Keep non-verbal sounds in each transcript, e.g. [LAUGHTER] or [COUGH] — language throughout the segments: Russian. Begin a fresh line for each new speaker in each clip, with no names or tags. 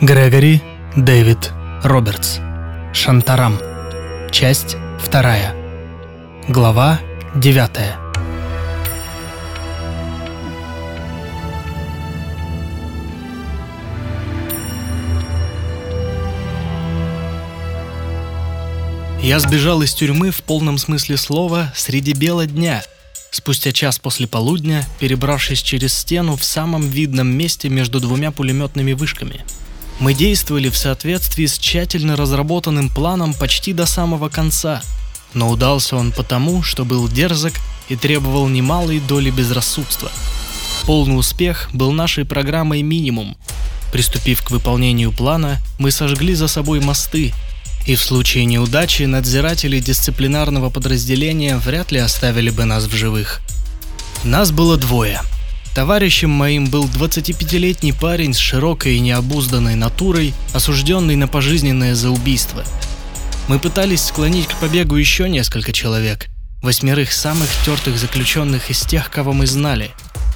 Грегори Дэвид Робертс. Шантарам. Часть вторая. Глава девятая. Я сбежал из тюрьмы в полном смысле слова среди бела дня, спустя час после полудня, перебравшись через стену в самом видном месте между двумя пулеметными вышками – мы действовали в соответствии с тщательно разработанным планом почти до самого конца, но удался он потому, что был дерзок и требовал немалой доли безрассудства. Полный успех был нашей программой минимум. Приступив к выполнению плана, мы сожгли за собой мосты, и в случае неудачи надзиратели дисциплинарного подразделения вряд ли оставили бы нас в живых. Нас было двое – Товарищем моим был 25-летний парень с широкой и необузданной натурой, осужденный на пожизненное за убийство. Мы пытались склонить к побегу еще несколько человек, восьмерых самых тертых заключенных из тех, кого мы знали.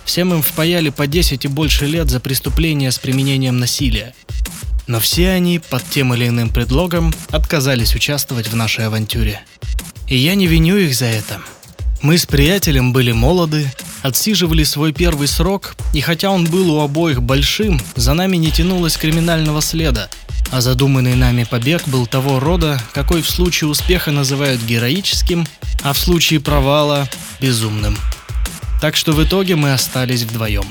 Всем им впаяли по 10 и больше лет за преступления с применением насилия. Но все они, под тем или иным предлогом, отказались участвовать в нашей авантюре. И я не виню их за это. Мы с приятелем были молоды, отсиживали свой первый срок, и хотя он был у обоих большим, за нами не тянулось криминального следа, а задуманный нами побег был того рода, какой в случае успеха называют героическим, а в случае провала – безумным. Так что в итоге мы остались вдвоем.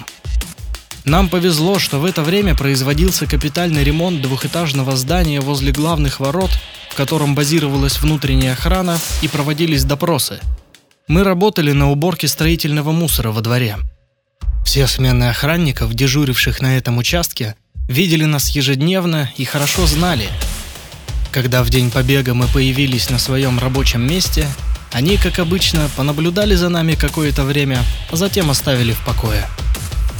Нам повезло, что в это время производился капитальный ремонт двухэтажного здания возле главных ворот, в котором базировалась внутренняя охрана и проводились допросы – мы работали на уборке строительного мусора во дворе. Все смены охранников, дежуривших на этом участке, видели нас ежедневно и хорошо знали. Когда в день побега мы появились на своем рабочем месте, они, как обычно, понаблюдали за нами какое-то время, а затем оставили в покое.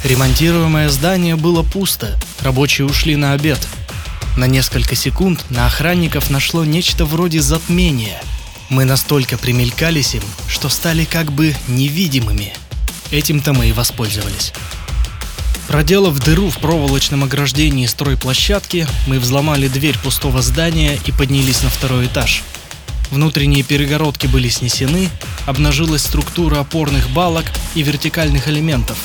Ремонтируемое здание было пусто, рабочие ушли на обед. На несколько секунд на охранников нашло нечто вроде затмения – мы настолько примелькались им, что стали как бы невидимыми. Этим-то мы и воспользовались. Проделав дыру в проволочном ограждении стройплощадки, мы взломали дверь пустого здания и поднялись на второй этаж. Внутренние перегородки были снесены, обнажилась структура опорных балок и вертикальных элементов.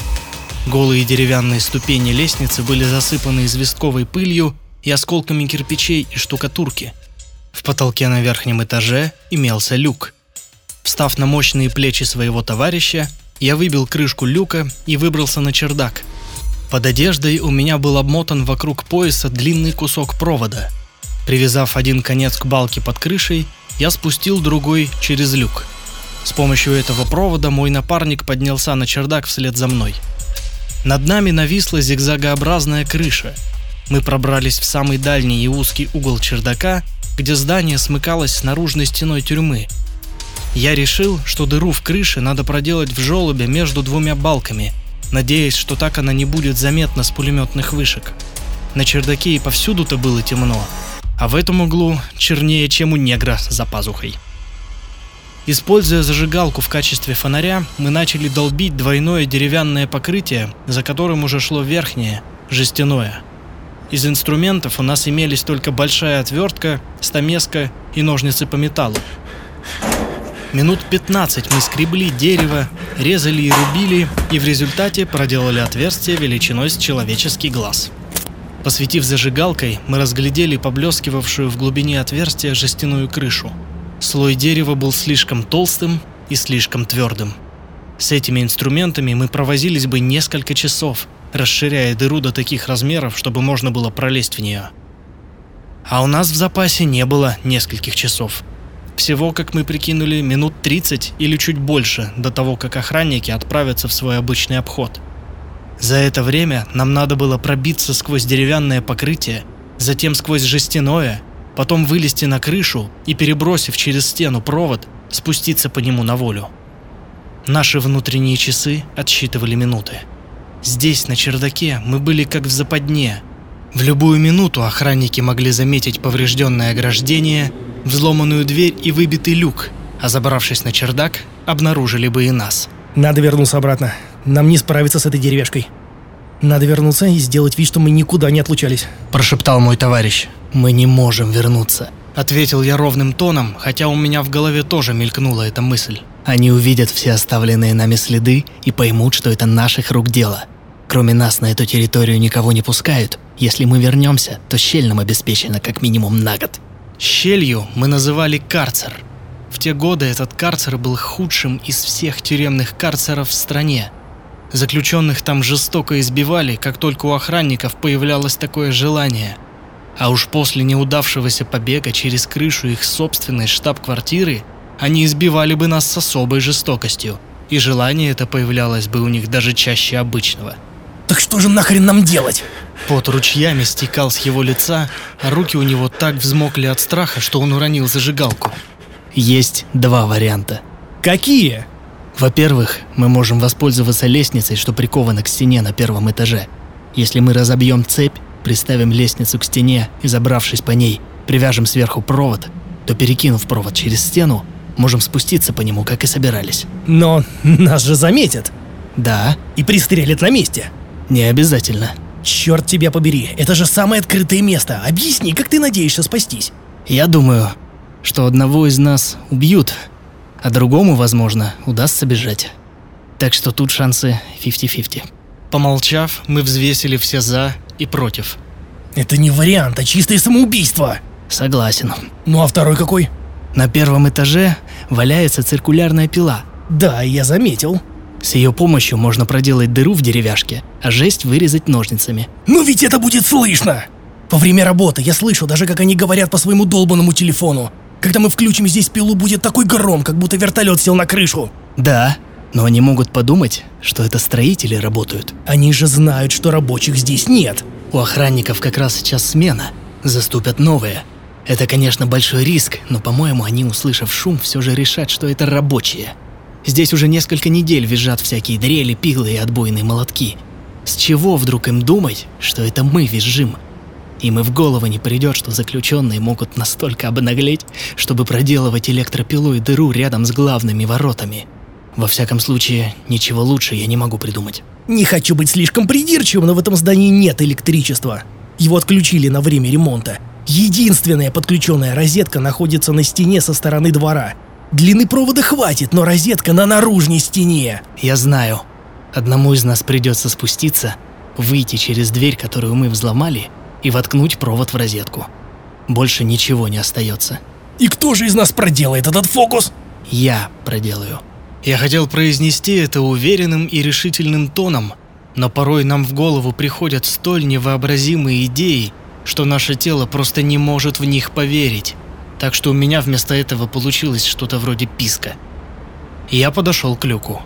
Голые деревянные ступени лестницы были засыпаны известковой пылью и осколками кирпичей и штукатурки – в потолке на верхнем этаже имелся люк. Встав на мощные плечи своего товарища, я выбил крышку люка и выбрался на чердак. Под одеждой у меня был обмотан вокруг пояса длинный кусок провода. Привязав один конец к балке под крышей, я спустил другой через люк. С помощью этого провода мой напарник поднялся на чердак вслед за мной. Над нами нависла зигзагообразная крыша. Мы пробрались в самый дальний и узкий угол чердака где здание смыкалось с наружной стеной тюрьмы. Я решил, что дыру в крыше надо проделать в желобе между двумя балками, надеясь, что так она не будет заметна с пулеметных вышек. На чердаке и повсюду-то было темно, а в этом углу чернее, чем у негра за пазухой. Используя зажигалку в качестве фонаря, мы начали долбить двойное деревянное покрытие, за которым уже шло верхнее, жестяное – из инструментов у нас имелись только большая отвертка, стамеска и ножницы по металлу. Минут 15 мы скребли дерево, резали и рубили, и в результате проделали отверстие величиной с человеческий глаз. Посветив зажигалкой, мы разглядели поблескивавшую в глубине отверстия жестяную крышу. Слой дерева был слишком толстым и слишком твердым. С этими инструментами мы провозились бы несколько часов, расширяя дыру до таких размеров, чтобы можно было пролезть в нее. А у нас в запасе не было нескольких часов. Всего, как мы прикинули, минут 30 или чуть больше до того, как охранники отправятся в свой обычный обход. За это время нам надо было пробиться сквозь деревянное покрытие, затем сквозь жестяное, потом вылезти на крышу и, перебросив через стену провод, спуститься по нему на волю. Наши внутренние часы отсчитывали минуты. Здесь, на чердаке, мы были как в западне. В любую минуту охранники могли заметить поврежденное ограждение, взломанную дверь и выбитый люк, а забравшись на чердак, обнаружили бы и нас.
Надо вернуться обратно. Нам не справиться с этой деревяшкой. Надо вернуться и сделать вид, что мы никуда не отлучались.
Прошептал мой товарищ. Мы не можем вернуться. Ответил я ровным тоном, хотя у меня в голове тоже мелькнула эта мысль. Они увидят все оставленные нами следы и поймут, что это наших рук дело. Кроме нас на эту территорию никого не пускают. Если мы вернемся, то щель нам обеспечена как минимум на год. Щелью мы называли карцер. В те годы этот карцер был худшим из всех тюремных карцеров в стране. Заключенных там жестоко избивали, как только у охранников появлялось такое желание. А уж после неудавшегося побега через крышу их собственной штаб-квартиры они избивали бы нас с особой жестокостью, и желание это появлялось бы у них даже чаще обычного.
Так что же нахрен нам делать?
Пот ручьями стекал с его лица, а руки у него так взмокли от страха, что он уронил зажигалку. Есть два варианта.
Какие?
Во-первых, мы можем воспользоваться лестницей, что прикована к стене на первом этаже. Если мы разобьем цепь, приставим лестницу к стене и, забравшись по ней, привяжем сверху провод, то, перекинув провод через стену, можем спуститься по нему, как и собирались.
Но [LAUGHS] нас же заметят.
Да,
И пристрелят на месте.
Не обязательно.
Черт тебя побери, это же самое открытое место. Объясни, как ты надеешься спастись?
Я думаю, что одного из нас убьют, а другому, возможно, удастся бежать. Так что тут шансы 50-50. Помолчав, мы взвесили все «за» и «против».
Это не вариант, а чистое самоубийство.
Согласен.
Ну а второй какой?
На первом этаже валяется циркулярная пила.
Да, я заметил.
С ее помощью можно проделать дыру в деревяшке, а жесть вырезать ножницами.
Но ведь это будет слышно! Во время работы я слышу даже, как они говорят по своему долбанному телефону. Когда мы включим здесь пилу, будет такой гром, как будто вертолет сел на крышу.
Да, но они могут подумать, что это строители работают.
Они же знают, что рабочих здесь нет.
У охранников как раз сейчас смена. Заступят новые. Это, конечно, большой риск, но, по-моему, они, услышав шум, все же решат, что это рабочие. Здесь уже несколько недель визжат всякие дрели, пилы и отбойные молотки. С чего вдруг им думать, что это мы визжим? Им и в голову не придет, что заключенные могут настолько обнаглеть, чтобы проделывать электропилу и дыру рядом с главными воротами. Во всяком случае, ничего лучше я не могу придумать.
Не хочу быть слишком придирчивым, но в этом здании нет электричества. Его отключили на время ремонта. Единственная подключенная розетка находится на стене со стороны двора. Длины провода хватит, но розетка на наружной стене.
Я знаю, одному из нас придется спуститься, выйти через дверь, которую мы взломали, и воткнуть провод в розетку. Больше ничего не остается.
И кто же из нас проделает этот фокус?
Я проделаю. Я хотел произнести это уверенным и решительным тоном, но порой нам в голову приходят столь невообразимые идеи, что наше тело просто не может в них поверить. Так что у меня вместо этого получилось что-то вроде писка. Я подошел к люку.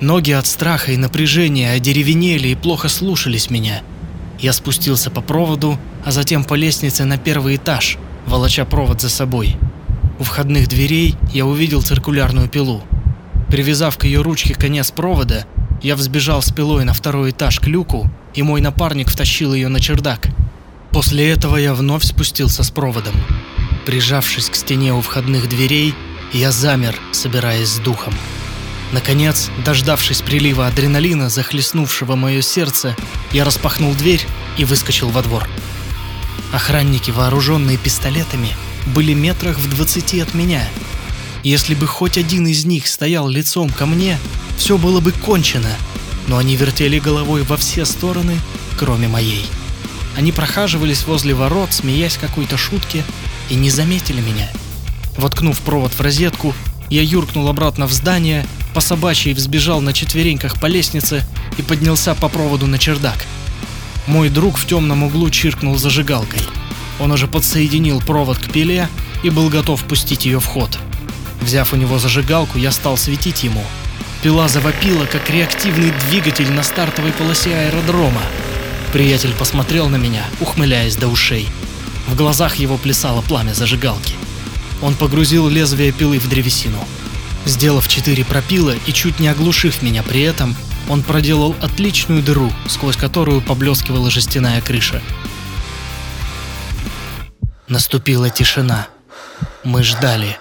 Ноги от страха и напряжения одеревенели и плохо слушались меня. Я спустился по проводу, а затем по лестнице на первый этаж, волоча провод за собой. У входных дверей я увидел циркулярную пилу. Привязав к ее ручке конец провода, я взбежал с пилой на второй этаж к люку, и мой напарник втащил ее на чердак. После этого я вновь спустился с проводом. Прижавшись к стене у входных дверей, я замер, собираясь с духом. Наконец, дождавшись прилива адреналина, захлестнувшего мое сердце, я распахнул дверь и выскочил во двор. Охранники, вооруженные пистолетами, были метрах в двадцати от меня. Если бы хоть один из них стоял лицом ко мне, все было бы кончено, но они вертели головой во все стороны, кроме моей. Они прохаживались возле ворот, смеясь какой-то шутке, и не заметили меня. Воткнув провод в розетку, я юркнул обратно в здание, по собачьей взбежал на четвереньках по лестнице и поднялся по проводу на чердак. Мой друг в темном углу чиркнул зажигалкой. Он уже подсоединил провод к пиле и был готов пустить ее в ход. Взяв у него зажигалку, я стал светить ему. Пила завопила, как реактивный двигатель на стартовой полосе аэродрома. Приятель посмотрел на меня, ухмыляясь до ушей. В глазах его плясало пламя зажигалки. Он погрузил лезвие пилы в древесину. Сделав четыре пропила и чуть не оглушив меня при этом, он проделал отличную дыру, сквозь которую поблескивала жестяная крыша. Наступила тишина. Мы ждали.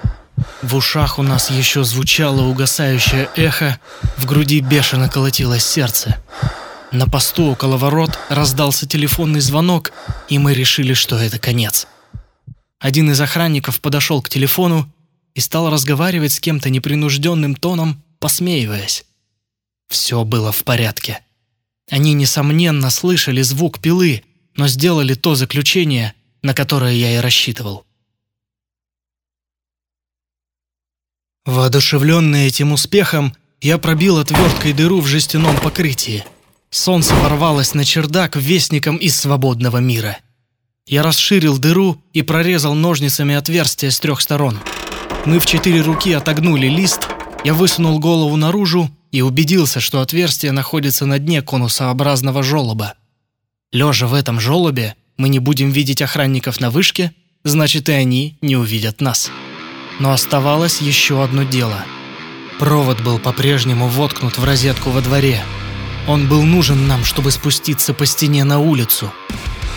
В ушах у нас еще звучало угасающее эхо, в груди бешено колотилось сердце. На посту около ворот раздался телефонный звонок, и мы решили, что это конец. Один из охранников подошел к телефону и стал разговаривать с кем-то непринужденным тоном, посмеиваясь. Все было в порядке. Они, несомненно, слышали звук пилы, но сделали то заключение, на которое я и рассчитывал. Воодушевленный этим успехом, я пробил отверткой дыру в жестяном покрытии – Солнце ворвалось на чердак вестником из свободного мира. Я расширил дыру и прорезал ножницами отверстие с трех сторон. Мы в четыре руки отогнули лист, я высунул голову наружу и убедился, что отверстие находится на дне конусообразного желоба. Лежа в этом желобе, мы не будем видеть охранников на вышке, значит и они не увидят нас. Но оставалось еще одно дело. Провод был по-прежнему воткнут в розетку во дворе – он был нужен нам, чтобы спуститься по стене на улицу.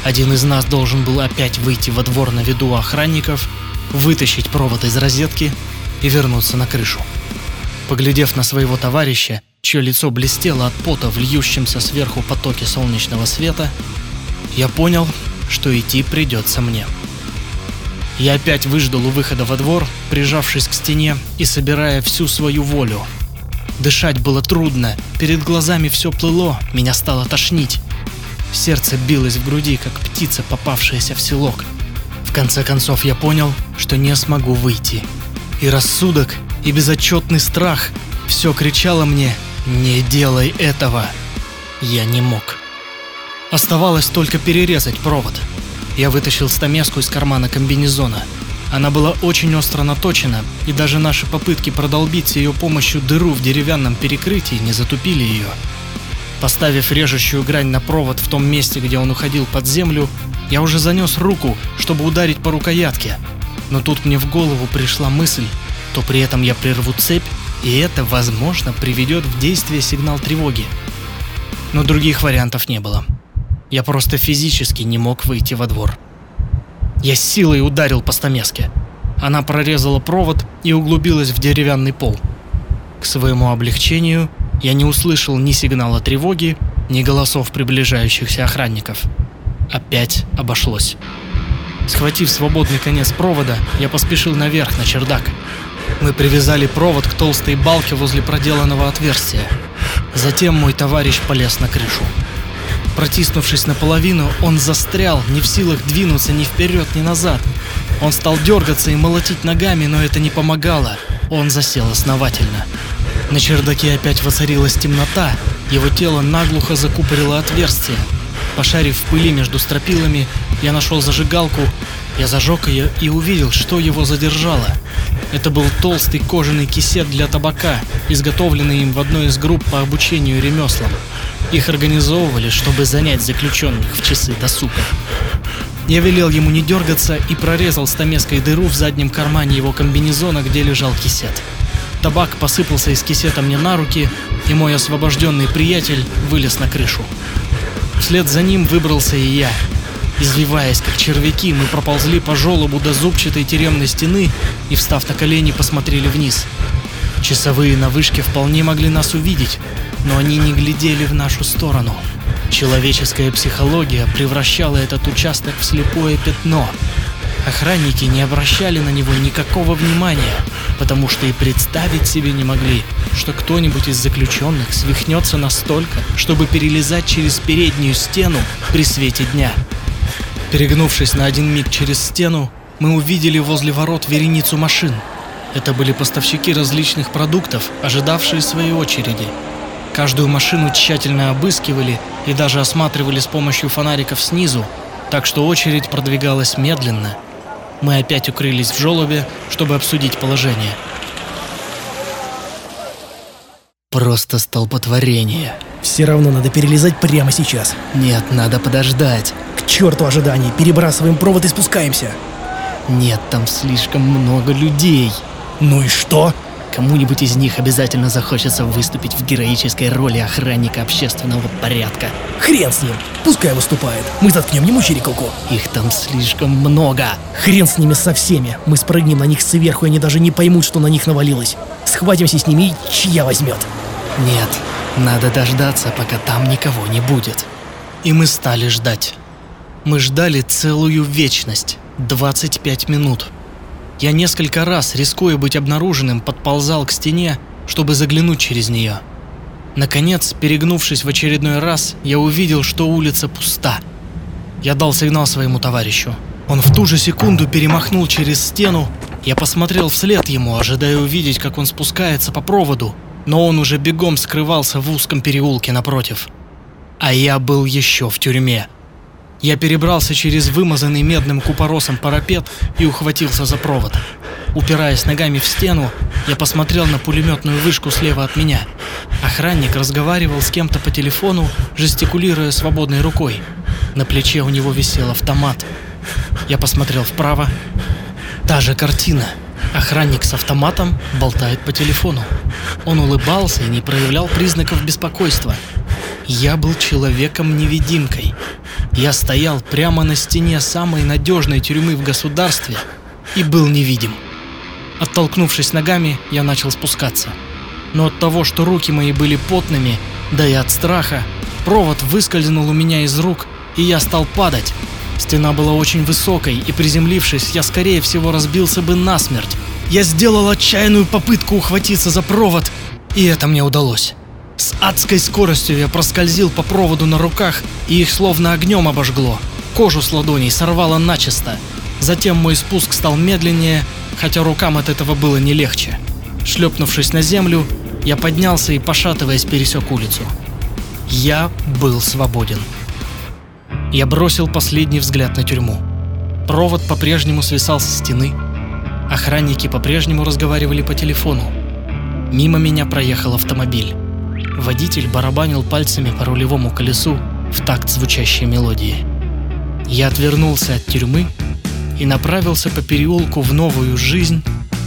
Один из нас должен был опять выйти во двор на виду охранников, вытащить провод из розетки и вернуться на крышу. Поглядев на своего товарища, чье лицо блестело от пота в льющемся сверху потоке солнечного света, я понял, что идти придется мне. Я опять выждал у выхода во двор, прижавшись к стене и собирая всю свою волю, Дышать было трудно, перед глазами все плыло, меня стало тошнить. Сердце билось в груди, как птица, попавшаяся в селок. В конце концов я понял, что не смогу выйти. И рассудок, и безотчетный страх все кричало мне «Не делай этого!» Я не мог. Оставалось только перерезать провод. Я вытащил стамеску из кармана комбинезона – она была очень остро наточена, и даже наши попытки продолбить с ее помощью дыру в деревянном перекрытии не затупили ее. Поставив режущую грань на провод в том месте, где он уходил под землю, я уже занес руку, чтобы ударить по рукоятке. Но тут мне в голову пришла мысль, то при этом я прерву цепь, и это, возможно, приведет в действие сигнал тревоги. Но других вариантов не было. Я просто физически не мог выйти во двор. Я силой ударил по стамеске. Она прорезала провод и углубилась в деревянный пол. К своему облегчению я не услышал ни сигнала тревоги, ни голосов приближающихся охранников. Опять обошлось. Схватив свободный конец провода, я поспешил наверх, на чердак. Мы привязали провод к толстой балке возле проделанного отверстия. Затем мой товарищ полез на крышу. Протиснувшись наполовину, он застрял, не в силах двинуться ни вперед, ни назад. Он стал дергаться и молотить ногами, но это не помогало. Он засел основательно. На чердаке опять воцарилась темнота, его тело наглухо закупорило отверстие. Пошарив в пыли между стропилами, я нашел зажигалку, я зажег ее и увидел, что его задержало. Это был толстый кожаный кисет для табака, изготовленный им в одной из групп по обучению ремеслам. Их организовывали, чтобы занять заключенных в часы досуга. Я велел ему не дергаться и прорезал стамеской дыру в заднем кармане его комбинезона, где лежал кисет. Табак посыпался из кисета мне на руки, и мой освобожденный приятель вылез на крышу. Вслед за ним выбрался и я. Извиваясь, как червяки, мы проползли по желобу до зубчатой тюремной стены и, встав на колени, посмотрели вниз. Часовые на вышке вполне могли нас увидеть, но они не глядели в нашу сторону. Человеческая психология превращала этот участок в слепое пятно. Охранники не обращали на него никакого внимания, потому что и представить себе не могли, что кто-нибудь из заключенных свихнется настолько, чтобы перелезать через переднюю стену при свете дня. Перегнувшись на один миг через стену, мы увидели возле ворот вереницу машин. Это были поставщики различных продуктов, ожидавшие своей очереди. Каждую машину тщательно обыскивали и даже осматривали с помощью фонариков снизу, так что очередь продвигалась медленно. Мы опять укрылись в желобе, чтобы обсудить положение. Просто столпотворение.
Все равно надо перелезать прямо сейчас.
Нет, надо подождать.
К черту ожиданий, перебрасываем провод и спускаемся.
Нет, там слишком много людей.
Ну и что?
Кому-нибудь из них обязательно захочется выступить в героической роли охранника общественного порядка.
Хрен с ним, пускай выступает. Мы заткнем ему чирикалку.
Их там слишком много.
Хрен с ними со всеми. Мы спрыгнем на них сверху, и они даже не поймут, что на них навалилось. Схватимся с ними и чья возьмет.
Нет, Надо дождаться, пока там никого не будет. И мы стали ждать. Мы ждали целую вечность, 25 минут. Я несколько раз, рискуя быть обнаруженным, подползал к стене, чтобы заглянуть через нее. Наконец, перегнувшись в очередной раз, я увидел, что улица пуста. Я дал сигнал своему товарищу. Он в ту же секунду перемахнул через стену. Я посмотрел вслед ему, ожидая увидеть, как он спускается по проводу, но он уже бегом скрывался в узком переулке напротив. А я был еще в тюрьме. Я перебрался через вымазанный медным купоросом парапет и ухватился за провод. Упираясь ногами в стену, я посмотрел на пулеметную вышку слева от меня. Охранник разговаривал с кем-то по телефону, жестикулируя свободной рукой. На плече у него висел автомат. Я посмотрел вправо. Та же картина. Охранник с автоматом болтает по телефону. Он улыбался и не проявлял признаков беспокойства. Я был человеком-невидимкой. Я стоял прямо на стене самой надежной тюрьмы в государстве и был невидим. Оттолкнувшись ногами, я начал спускаться. Но от того, что руки мои были потными, да и от страха, провод выскользнул у меня из рук, и я стал падать. Стена была очень высокой, и приземлившись, я скорее всего разбился бы насмерть. Я сделал отчаянную попытку ухватиться за провод, и это мне удалось. С адской скоростью я проскользил по проводу на руках, и их словно огнем обожгло. Кожу с ладоней сорвало начисто. Затем мой спуск стал медленнее, хотя рукам от этого было не легче. Шлепнувшись на землю, я поднялся и, пошатываясь, пересек улицу. Я был свободен. Я бросил последний взгляд на тюрьму. Провод по-прежнему свисал со стены. Охранники по-прежнему разговаривали по телефону. Мимо меня проехал автомобиль. Водитель барабанил пальцами по рулевому колесу в такт звучащей мелодии. Я отвернулся от тюрьмы и направился по переулку в новую жизнь,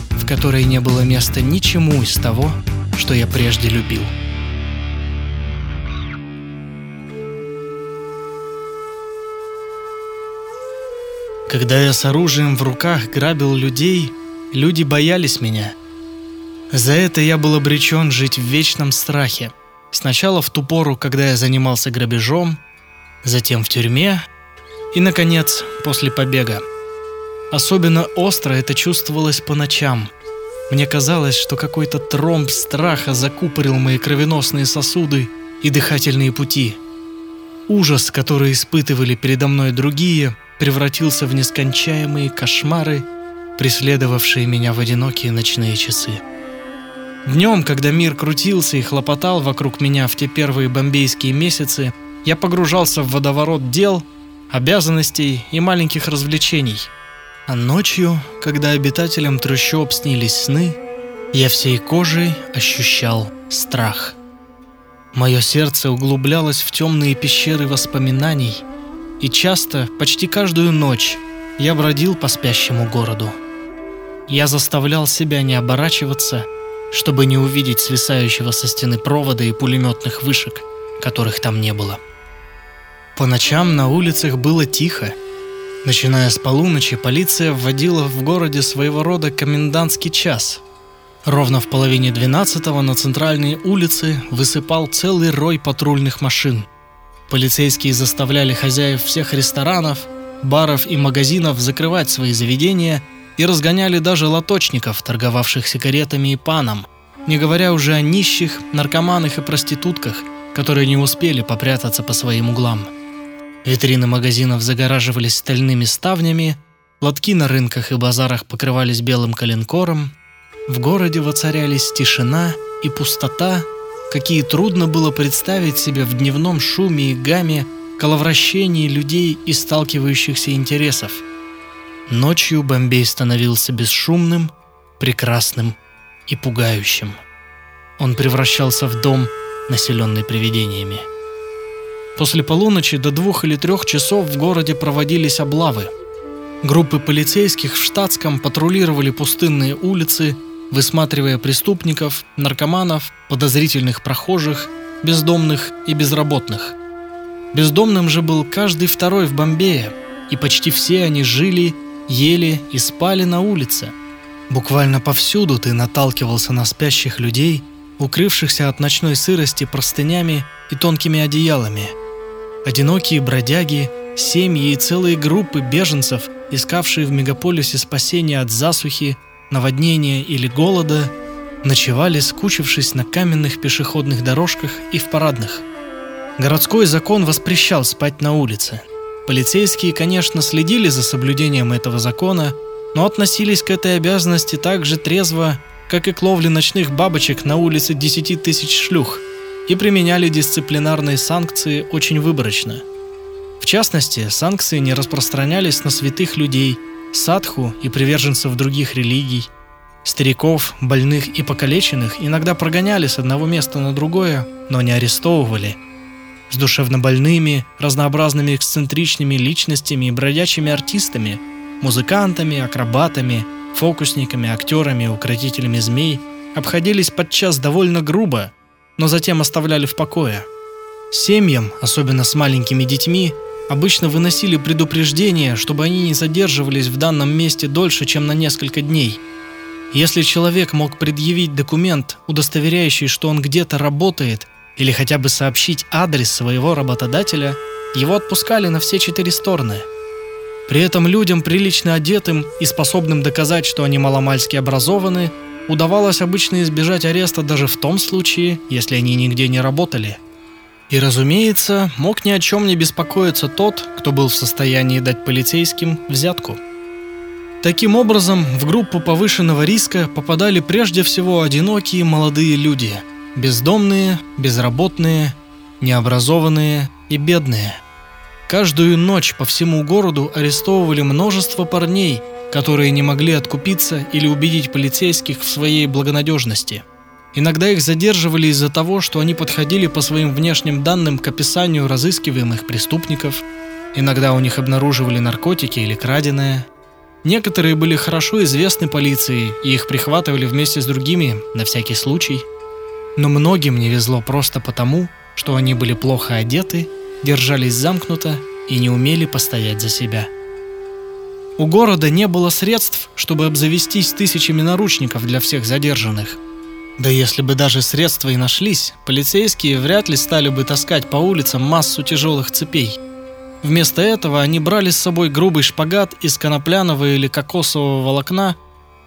в которой не было места ничему из того, что я прежде любил. Когда я с оружием в руках грабил людей, люди боялись меня – за это я был обречен жить в вечном страхе. Сначала в ту пору, когда я занимался грабежом, затем в тюрьме и, наконец, после побега. Особенно остро это чувствовалось по ночам. Мне казалось, что какой-то тромб страха закупорил мои кровеносные сосуды и дыхательные пути. Ужас, который испытывали передо мной другие, превратился в нескончаемые кошмары, преследовавшие меня в одинокие ночные часы. Днем, когда мир крутился и хлопотал вокруг меня в те первые бомбейские месяцы, я погружался в водоворот дел, обязанностей и маленьких развлечений. А ночью, когда обитателям трущоб снились сны, я всей кожей ощущал страх. Мое сердце углублялось в темные пещеры воспоминаний, и часто, почти каждую ночь, я бродил по спящему городу. Я заставлял себя не оборачиваться – чтобы не увидеть свисающего со стены провода и пулеметных вышек, которых там не было. По ночам на улицах было тихо. Начиная с полуночи, полиция вводила в городе своего рода комендантский час. Ровно в половине двенадцатого на центральные улицы высыпал целый рой патрульных машин. Полицейские заставляли хозяев всех ресторанов, баров и магазинов закрывать свои заведения – и разгоняли даже лоточников, торговавших сигаретами и паном, не говоря уже о нищих, наркоманах и проститутках, которые не успели попрятаться по своим углам. Витрины магазинов загораживались стальными ставнями, лотки на рынках и базарах покрывались белым коленкором, в городе воцарялись тишина и пустота, какие трудно было представить себе в дневном шуме и гамме коловращении людей и сталкивающихся интересов – Ночью Бомбей становился бесшумным, прекрасным и пугающим. Он превращался в дом, населенный привидениями. После полуночи до двух или трех часов в городе проводились облавы. Группы полицейских в штатском патрулировали пустынные улицы, высматривая преступников, наркоманов, подозрительных прохожих, бездомных и безработных. Бездомным же был каждый второй в Бомбее, и почти все они жили ели и спали на улице. Буквально повсюду ты наталкивался на спящих людей укрывшихся от ночной сырости простынями и тонкими одеялами. Одинокие бродяги, семьи и целые группы беженцев, искавшие в мегаполисе спасения от засухи, наводнения или голода, ночевали, скучившись на каменных пешеходных дорожках и в парадных. Городской закон воспрещал спать на улице. Полицейские, конечно, следили за соблюдением этого закона, но относились к этой обязанности так же трезво, как и к ловле ночных бабочек на улице 10 тысяч шлюх, и применяли дисциплинарные санкции очень выборочно. В частности, санкции не распространялись на святых людей, садху и приверженцев других религий. Стариков, больных и покалеченных иногда прогоняли с одного места на другое, но не арестовывали. С душевнобольными, разнообразными эксцентричными личностями и бродячими артистами, музыкантами, акробатами, фокусниками, актерами, укротителями змей обходились подчас довольно грубо, но затем оставляли в покое. Семьям, особенно с маленькими детьми, обычно выносили предупреждение, чтобы они не задерживались в данном месте дольше, чем на несколько дней. Если человек мог предъявить документ, удостоверяющий, что он где-то работает, или хотя бы сообщить адрес своего работодателя, его отпускали на все четыре стороны. При этом людям, прилично одетым и способным доказать, что они маломальски образованы, удавалось обычно избежать ареста даже в том случае, если они нигде не работали – и, разумеется, мог ни о чем не беспокоиться тот, кто был в состоянии дать полицейским взятку. Таким образом, в группу повышенного риска попадали прежде всего одинокие молодые люди, бездомные, безработные, необразованные и бедные. Каждую ночь по всему городу арестовывали множество парней, которые не могли откупиться или убедить полицейских в своей благонадежности – Иногда их задерживали из-за того, что они подходили по своим внешним данным к описанию разыскиваемых преступников. Иногда у них обнаруживали наркотики или краденое. Некоторые были хорошо известны полиции, и их прихватывали вместе с другими на всякий случай. Но многим не везло просто потому, что они были плохо одеты, держались замкнуто и не умели постоять за себя. У города не было средств, чтобы обзавестись тысячами наручников для всех задержанных – да если бы даже средства и нашлись, полицейские вряд ли стали бы таскать по улицам массу тяжелых цепей. Вместо этого они брали с собой грубый шпагат из конопляного или кокосового волокна,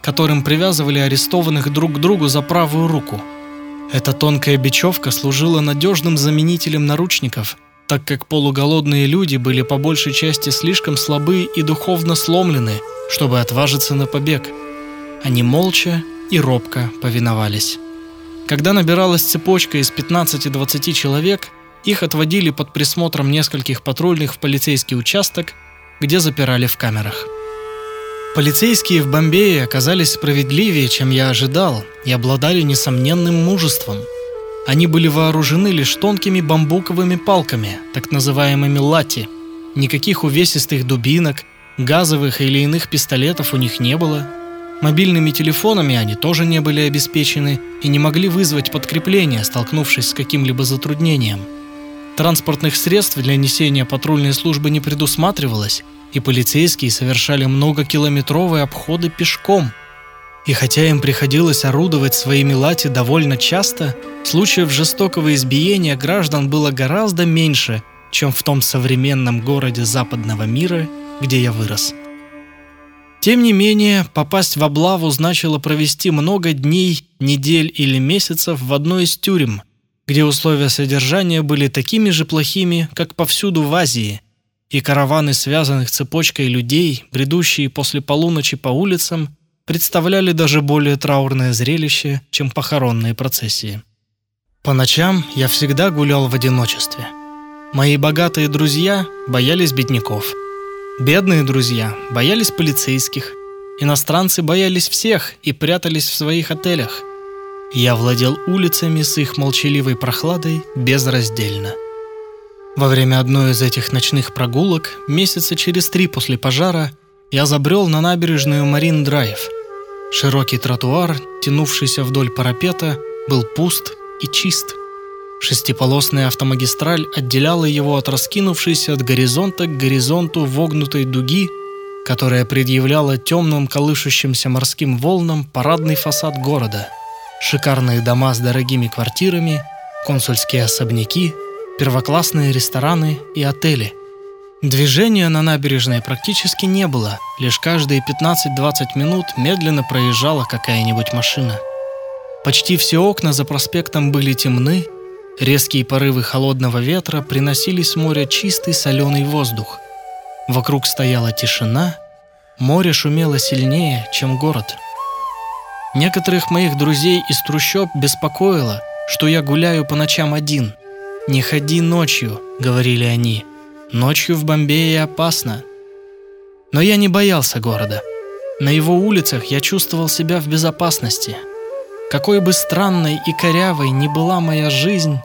которым привязывали арестованных друг к другу за правую руку. Эта тонкая бечевка служила надежным заменителем наручников, так как полуголодные люди были по большей части слишком слабы и духовно сломлены, чтобы отважиться на побег. Они молча и робко повиновались. Когда набиралась цепочка из 15-20 человек, их отводили под присмотром нескольких патрульных в полицейский участок, где запирали в камерах. Полицейские в Бомбее оказались справедливее, чем я ожидал, и обладали несомненным мужеством. Они были вооружены лишь тонкими бамбуковыми палками, так называемыми лати. Никаких увесистых дубинок, газовых или иных пистолетов у них не было – Мобильными телефонами они тоже не были обеспечены и не могли вызвать подкрепление, столкнувшись с каким-либо затруднением. Транспортных средств для несения патрульной службы не предусматривалось, и полицейские совершали многокилометровые обходы пешком. И хотя им приходилось орудовать своими лати довольно часто, случаев жестокого избиения граждан было гораздо меньше, чем в том современном городе западного мира, где я вырос. Тем не менее, попасть в облаву значило провести много дней, недель или месяцев в одной из тюрем, где условия содержания были такими же плохими, как повсюду в Азии, и караваны связанных цепочкой людей, бредущие после полуночи по улицам, представляли даже более траурное зрелище, чем похоронные процессии. По ночам я всегда гулял в одиночестве. Мои богатые друзья боялись бедняков – Бедные друзья боялись полицейских, иностранцы боялись всех и прятались в своих отелях. Я владел улицами с их молчаливой прохладой безраздельно. Во время одной из этих ночных прогулок, месяца через три после пожара, я забрел на набережную Марин-Драйв. Широкий тротуар, тянувшийся вдоль парапета, был пуст и чист. Шестиполосная автомагистраль отделяла его от раскинувшейся от горизонта к горизонту вогнутой дуги, которая предъявляла темным колышущимся морским волнам парадный фасад города. Шикарные дома с дорогими квартирами, консульские особняки, первоклассные рестораны и отели. Движения на набережной практически не было, лишь каждые 15-20 минут медленно проезжала какая-нибудь машина. Почти все окна за проспектом были темны, резкие порывы холодного ветра приносили с моря чистый соленый воздух. Вокруг стояла тишина, море шумело сильнее, чем город. Некоторых моих друзей из трущоб беспокоило, что я гуляю по ночам один. «Не ходи ночью», — говорили они, — Ночью в Бомбее опасно. Но я не боялся города. На его улицах я чувствовал себя в безопасности. Какой бы странной и корявой ни была моя жизнь,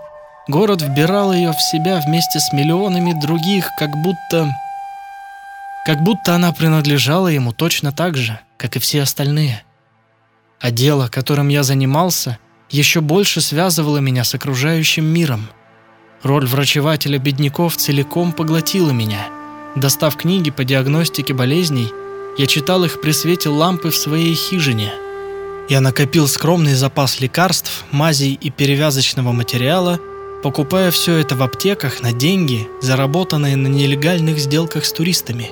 город вбирал ее в себя вместе с миллионами других, как будто... Как будто она принадлежала ему точно так же, как и все остальные. А дело, которым я занимался, еще больше связывало меня с окружающим миром – Роль врачевателя бедняков целиком поглотила меня. Достав книги по диагностике болезней, я читал их при свете лампы в своей хижине. Я накопил скромный запас лекарств, мазей и перевязочного материала, покупая все это в аптеках на деньги, заработанные на нелегальных сделках с туристами.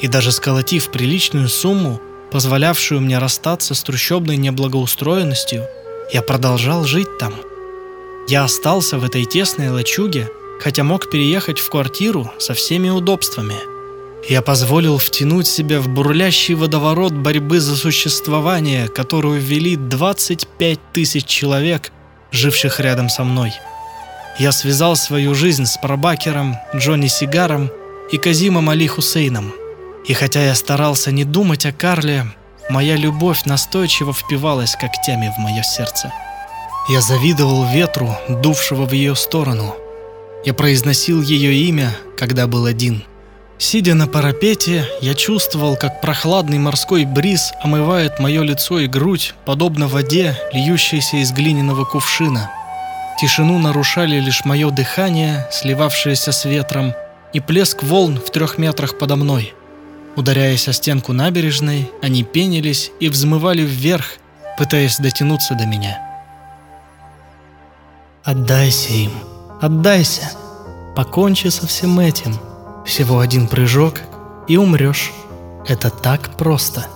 И даже сколотив приличную сумму, позволявшую мне расстаться с трущобной неблагоустроенностью, я продолжал жить там – я остался в этой тесной лачуге, хотя мог переехать в квартиру со всеми удобствами. Я позволил втянуть себя в бурлящий водоворот борьбы за существование, которую вели 25 тысяч человек, живших рядом со мной. Я связал свою жизнь с Пробакером, Джонни Сигаром и Казимом Али Хусейном. И хотя я старался не думать о Карле, моя любовь настойчиво впивалась когтями в мое сердце. Я завидовал ветру, дувшего в ее сторону. Я произносил ее имя, когда был один. Сидя на парапете, я чувствовал, как прохладный морской бриз омывает мое лицо и грудь, подобно воде, льющейся из глиняного кувшина. Тишину нарушали лишь мое дыхание, сливавшееся с ветром, и плеск волн в трех метрах подо мной. Ударяясь о стенку набережной, они пенились и взмывали вверх, пытаясь дотянуться до меня. Отдайся им, отдайся. Покончи со всем этим. Всего один прыжок и умрешь. Это так просто.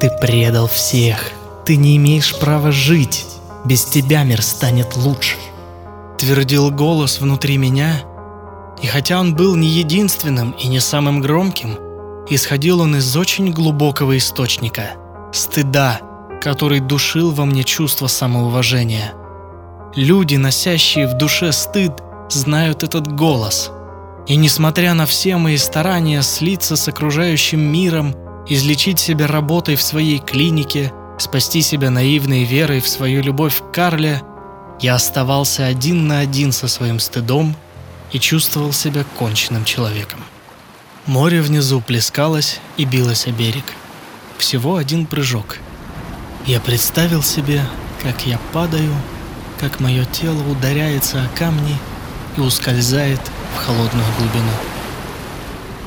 Ты предал всех. Ты не имеешь права жить. Без тебя мир станет лучше. Твердил голос внутри меня, и хотя он был не единственным и не самым громким, исходил он из очень глубокого источника – стыда, который душил во мне чувство самоуважения – Люди, носящие в душе стыд, знают этот голос. И несмотря на все мои старания слиться с окружающим миром, излечить себя работой в своей клинике, спасти себя наивной верой в свою любовь к Карле, я оставался один на один со своим стыдом и чувствовал себя конченным человеком. Море внизу плескалось и билось о берег. Всего один прыжок. Я представил себе, как я падаю как мое тело ударяется о камни и ускользает в холодную глубину.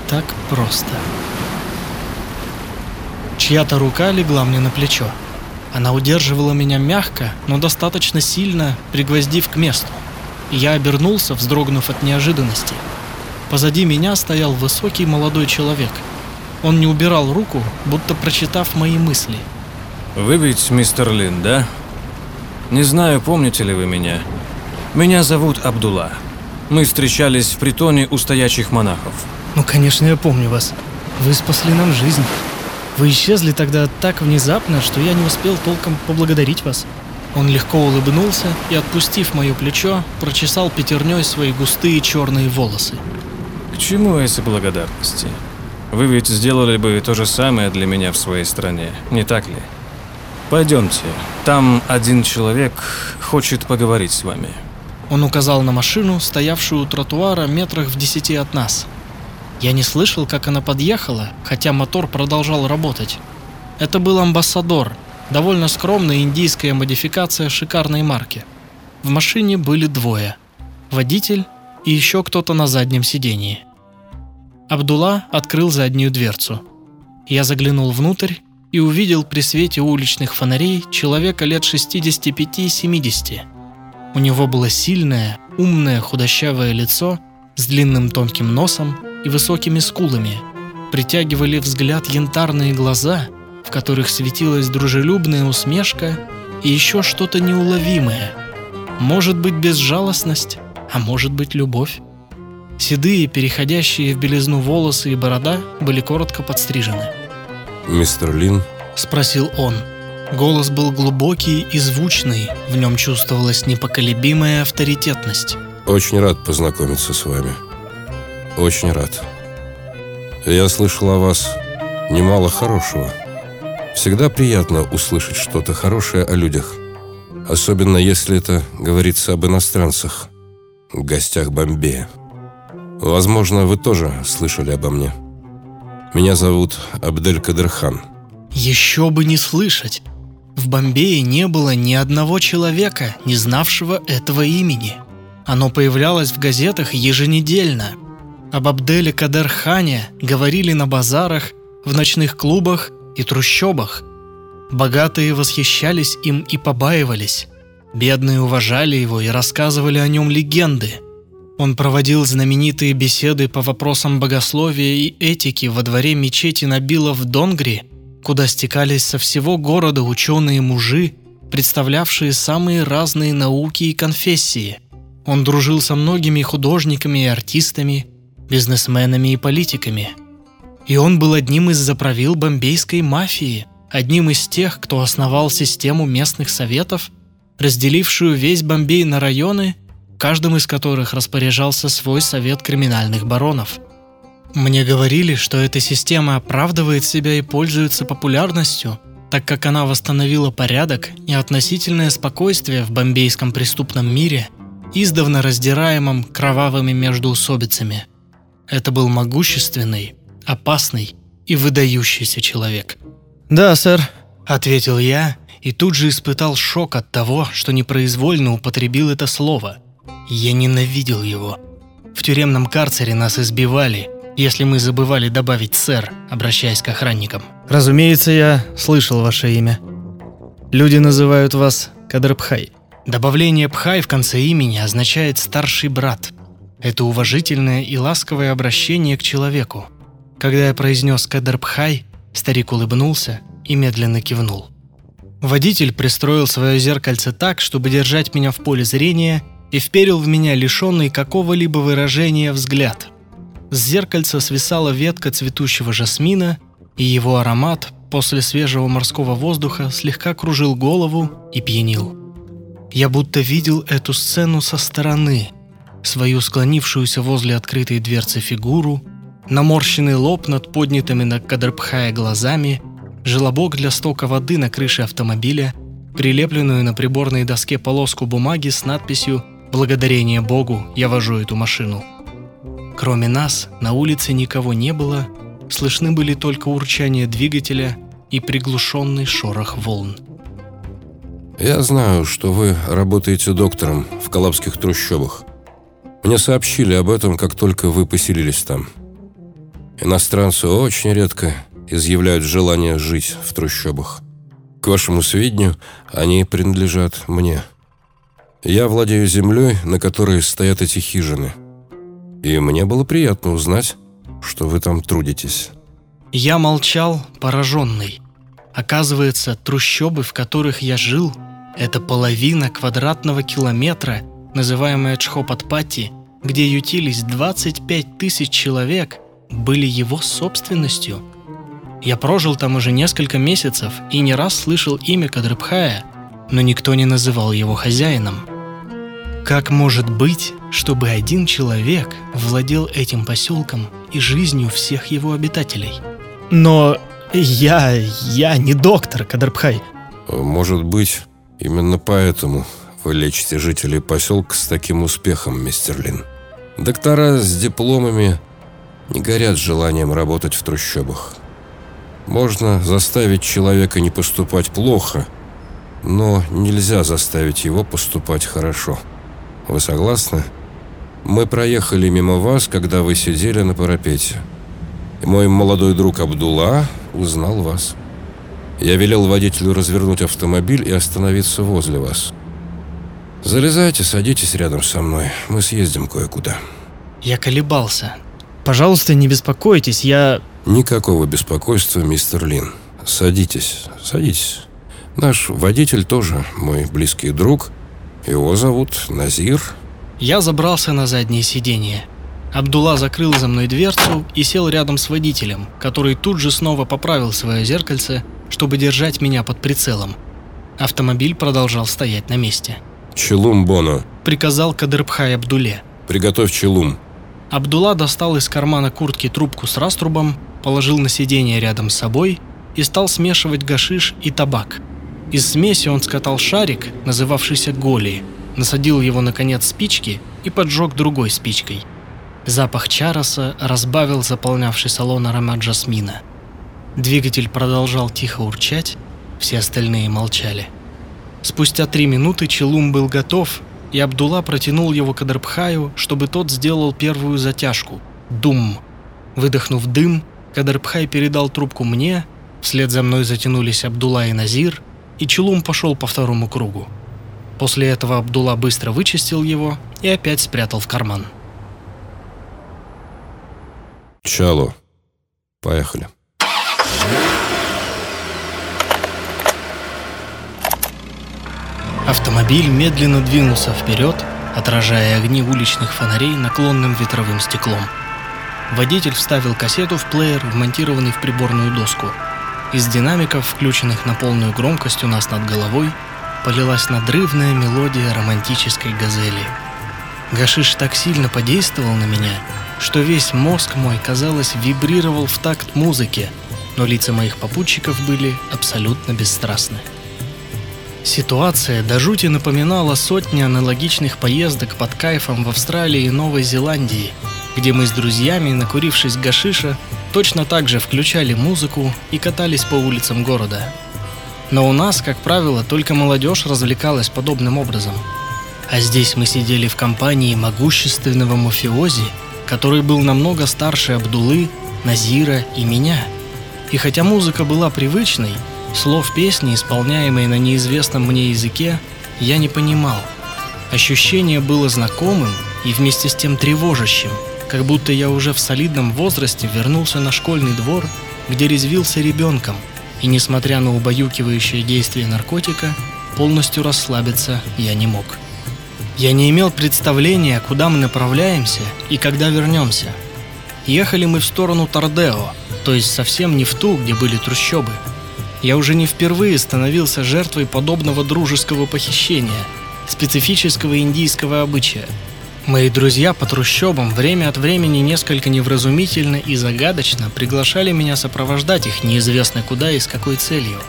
Так просто. Чья-то рука легла мне на плечо. Она удерживала меня мягко, но достаточно сильно, пригвоздив к месту. И я обернулся, вздрогнув от неожиданности. Позади меня стоял высокий молодой человек. Он не убирал руку, будто прочитав мои мысли.
«Вы ведь мистер Лин, да?» Не знаю, помните ли вы меня. Меня зовут Абдулла. Мы встречались в притоне у стоячих монахов.
Ну, конечно, я помню вас. Вы спасли нам жизнь. Вы исчезли тогда так внезапно, что я не успел толком поблагодарить вас. Он легко улыбнулся и, отпустив мое плечо, прочесал пятерней свои густые черные волосы.
К чему эти благодарности? Вы ведь сделали бы то же самое для меня в своей стране, не так ли? Пойдемте. Там один человек хочет поговорить с вами.
Он указал на машину, стоявшую у тротуара метрах в десяти от нас. Я не слышал, как она подъехала, хотя мотор продолжал работать. Это был амбассадор, довольно скромная индийская модификация шикарной марки. В машине были двое. Водитель и еще кто-то на заднем сидении. Абдулла открыл заднюю дверцу. Я заглянул внутрь и увидел при свете уличных фонарей человека лет 65-70. У него было сильное, умное, худощавое лицо с длинным тонким носом и высокими скулами. Притягивали взгляд янтарные глаза, в которых светилась дружелюбная усмешка и еще что-то неуловимое. Может быть, безжалостность, а может быть, любовь. Седые, переходящие в белизну волосы и борода были коротко подстрижены.
«Мистер Лин?»
– спросил он. Голос был глубокий и звучный, в нем чувствовалась непоколебимая авторитетность.
«Очень рад познакомиться с вами. Очень рад. Я слышал о вас немало хорошего. Всегда приятно услышать что-то хорошее о людях. Особенно если это говорится об иностранцах, гостях Бомбея. Возможно, вы тоже слышали обо мне. Меня зовут Абдель Кадырхан.
Еще бы не слышать. В Бомбее не было ни одного человека, не знавшего этого имени. Оно появлялось в газетах еженедельно. Об Абделе Кадырхане говорили на базарах, в ночных клубах и трущобах. Богатые восхищались им и побаивались. Бедные уважали его и рассказывали о нем легенды – он проводил знаменитые беседы по вопросам богословия и этики во дворе мечети Набила в Донгри, куда стекались со всего города ученые-мужи, представлявшие самые разные науки и конфессии. Он дружил со многими художниками и артистами, бизнесменами и политиками. И он был одним из заправил бомбейской мафии, одним из тех, кто основал систему местных советов, разделившую весь Бомбей на районы – каждым из которых распоряжался свой совет криминальных баронов. Мне говорили, что эта система оправдывает себя и пользуется популярностью, так как она восстановила порядок и относительное спокойствие в бомбейском преступном мире, издавна раздираемом кровавыми междоусобицами. Это был могущественный, опасный и выдающийся человек.
«Да, сэр», —
ответил я и тут же испытал шок от того, что непроизвольно употребил это слово — я ненавидел его. В тюремном карцере нас избивали, если мы забывали добавить «сэр», обращаясь к охранникам.
Разумеется, я слышал ваше имя. Люди называют вас Кадрбхай.
Добавление «пхай» в конце имени означает «старший брат». Это уважительное и ласковое обращение к человеку. Когда я произнес «Кадрбхай», старик улыбнулся и медленно кивнул. Водитель пристроил свое зеркальце так, чтобы держать меня в поле зрения – и вперил в меня лишенный какого-либо выражения взгляд. С зеркальца свисала ветка цветущего жасмина, и его аромат после свежего морского воздуха слегка кружил голову и пьянил. Я будто видел эту сцену со стороны, свою склонившуюся возле открытой дверцы фигуру, наморщенный лоб над поднятыми на Кадрбхая глазами, желобок для стока воды на крыше автомобиля, прилепленную на приборной доске полоску бумаги с надписью Благодарение Богу я вожу эту машину. Кроме нас, на улице никого не было, слышны были только урчание двигателя и приглушенный шорох волн.
Я знаю, что вы работаете доктором в Калабских трущобах. Мне сообщили об этом, как только вы поселились там. Иностранцы очень редко изъявляют желание жить в трущобах. К вашему сведению, они принадлежат мне – я владею землей, на которой стоят эти хижины. И мне было приятно узнать, что вы там трудитесь.
Я молчал, пораженный. Оказывается, трущобы, в которых я жил, это половина квадратного километра, называемая Чхопатпати, где ютились 25 тысяч человек, были его собственностью. Я прожил там уже несколько месяцев и не раз слышал имя Кадрбхая, но никто не называл его хозяином. Как может быть, чтобы один человек владел этим поселком и жизнью всех его обитателей?
Но я... я не доктор, Кадрбхай.
Может быть, именно поэтому вы лечите жителей поселка с таким успехом, мистер Лин. Доктора с дипломами не горят желанием работать в трущобах. Можно заставить человека не поступать плохо, но нельзя заставить его поступать хорошо. Вы согласны? Мы проехали мимо вас, когда вы сидели на парапете. Мой молодой друг Абдулла узнал вас. Я велел водителю развернуть автомобиль и остановиться возле вас. Залезайте, садитесь рядом со мной. Мы съездим кое-куда.
Я колебался. Пожалуйста, не беспокойтесь, я...
Никакого беспокойства, мистер Лин. Садитесь, садитесь. Наш водитель тоже мой близкий друг. Его зовут Назир.
Я забрался на заднее сиденье. Абдулла закрыл за мной дверцу и сел рядом с водителем, который тут же снова поправил свое зеркальце, чтобы держать меня под прицелом. Автомобиль продолжал стоять на месте.
Челум Боно.
Приказал Кадырбхай Абдуле.
Приготовь челум.
Абдулла достал из кармана куртки трубку с раструбом, положил на сиденье рядом с собой и стал смешивать гашиш и табак. Из смеси он скатал шарик, называвшийся голи, насадил его на конец спички и поджег другой спичкой. Запах чароса разбавил заполнявший салон аромат жасмина. Двигатель продолжал тихо урчать, все остальные молчали. Спустя три минуты Челум был готов, и Абдулла протянул его к Кадрбхаю, чтобы тот сделал первую затяжку – дум. Выдохнув дым, Кадрбхай передал трубку мне, вслед за мной затянулись Абдулла и Назир, и Челум пошел по второму кругу. После этого Абдулла быстро вычистил его и опять спрятал в карман.
Чало. Поехали.
Автомобиль медленно двинулся вперед, отражая огни уличных фонарей наклонным ветровым стеклом. Водитель вставил кассету в плеер, вмонтированный в приборную доску. Из динамиков, включенных на полную громкость у нас над головой, полилась надрывная мелодия романтической газели. Гашиш так сильно подействовал на меня, что весь мозг мой, казалось, вибрировал в такт музыке, но лица моих попутчиков были абсолютно бесстрастны. Ситуация до жути напоминала сотни аналогичных поездок под кайфом в Австралии и Новой Зеландии, где мы с друзьями, накурившись гашиша, точно так же включали музыку и катались по улицам города. Но у нас, как правило, только молодежь развлекалась подобным образом. А здесь мы сидели в компании могущественного мафиози, который был намного старше Абдулы, Назира и меня. И хотя музыка была привычной, Слов песни, исполняемой на неизвестном мне языке, я не понимал. Ощущение было знакомым и вместе с тем тревожащим, как будто я уже в солидном возрасте вернулся на школьный двор, где резвился ребенком, и, несмотря на убаюкивающее действие наркотика, полностью расслабиться я не мог. Я не имел представления, куда мы направляемся и когда вернемся. Ехали мы в сторону Тардео, то есть совсем не в ту, где были трущобы – я уже не впервые становился жертвой подобного дружеского похищения, специфического индийского обычая. Мои друзья по трущобам время от времени несколько невразумительно и загадочно приглашали меня сопровождать их неизвестно куда и с какой целью.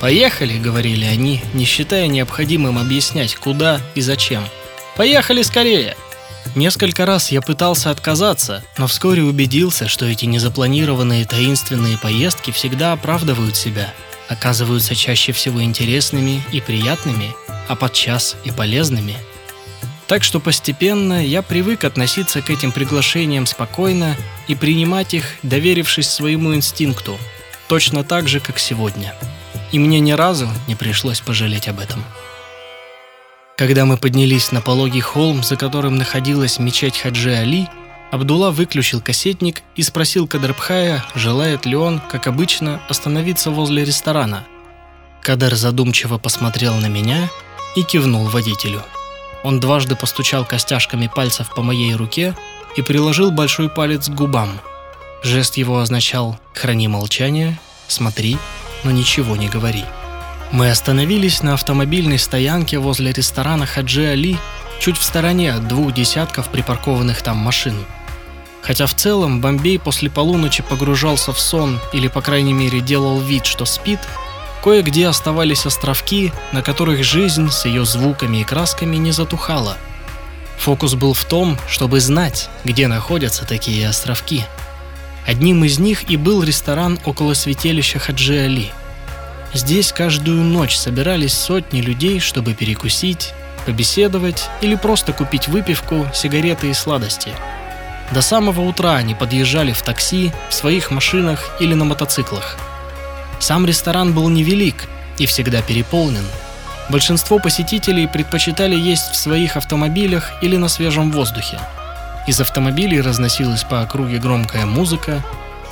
«Поехали», — говорили они, не считая необходимым объяснять, куда и зачем. «Поехали скорее!» Несколько раз я пытался отказаться, но вскоре убедился, что эти незапланированные таинственные поездки всегда оправдывают себя — оказываются чаще всего интересными и приятными, а подчас и полезными. Так что постепенно я привык относиться к этим приглашениям спокойно и принимать их, доверившись своему инстинкту, точно так же, как сегодня. И мне ни разу не пришлось пожалеть об этом. Когда мы поднялись на пологий холм, за которым находилась мечеть Хаджи Али, Абдулла выключил кассетник и спросил Кадрбхая, желает ли он, как обычно, остановиться возле ресторана. Кадр задумчиво посмотрел на меня и кивнул водителю. Он дважды постучал костяшками пальцев по моей руке и приложил большой палец к губам. Жест его означал «храни молчание», «смотри, но ничего не говори». Мы остановились на автомобильной стоянке возле ресторана Хаджи Али, чуть в стороне от двух десятков припаркованных там машин – Хотя в целом Бомбей после полуночи погружался в сон или, по крайней мере, делал вид, что спит, кое-где оставались островки, на которых жизнь с ее звуками и красками не затухала. Фокус был в том, чтобы знать, где находятся такие островки. Одним из них и был ресторан около святилища Хаджи Али. Здесь каждую ночь собирались сотни людей, чтобы перекусить, побеседовать или просто купить выпивку, сигареты и сладости – до самого утра они подъезжали в такси, в своих машинах или на мотоциклах. Сам ресторан был невелик и всегда переполнен. Большинство посетителей предпочитали есть в своих автомобилях или на свежем воздухе. Из автомобилей разносилась по округе громкая музыка,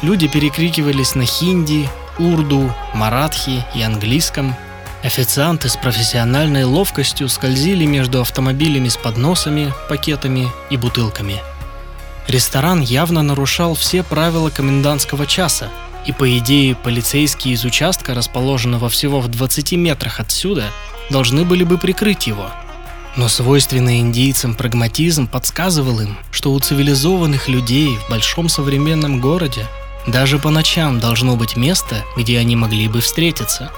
люди перекрикивались на хинди, урду, маратхи и английском. Официанты с профессиональной ловкостью скользили между автомобилями с подносами, пакетами и бутылками. Ресторан явно нарушал все правила комендантского часа, и по идее полицейские из участка, расположенного всего в 20 метрах отсюда, должны были бы прикрыть его. Но свойственный индийцам прагматизм подсказывал им, что у цивилизованных людей в большом современном городе даже по ночам должно быть место, где они могли бы встретиться.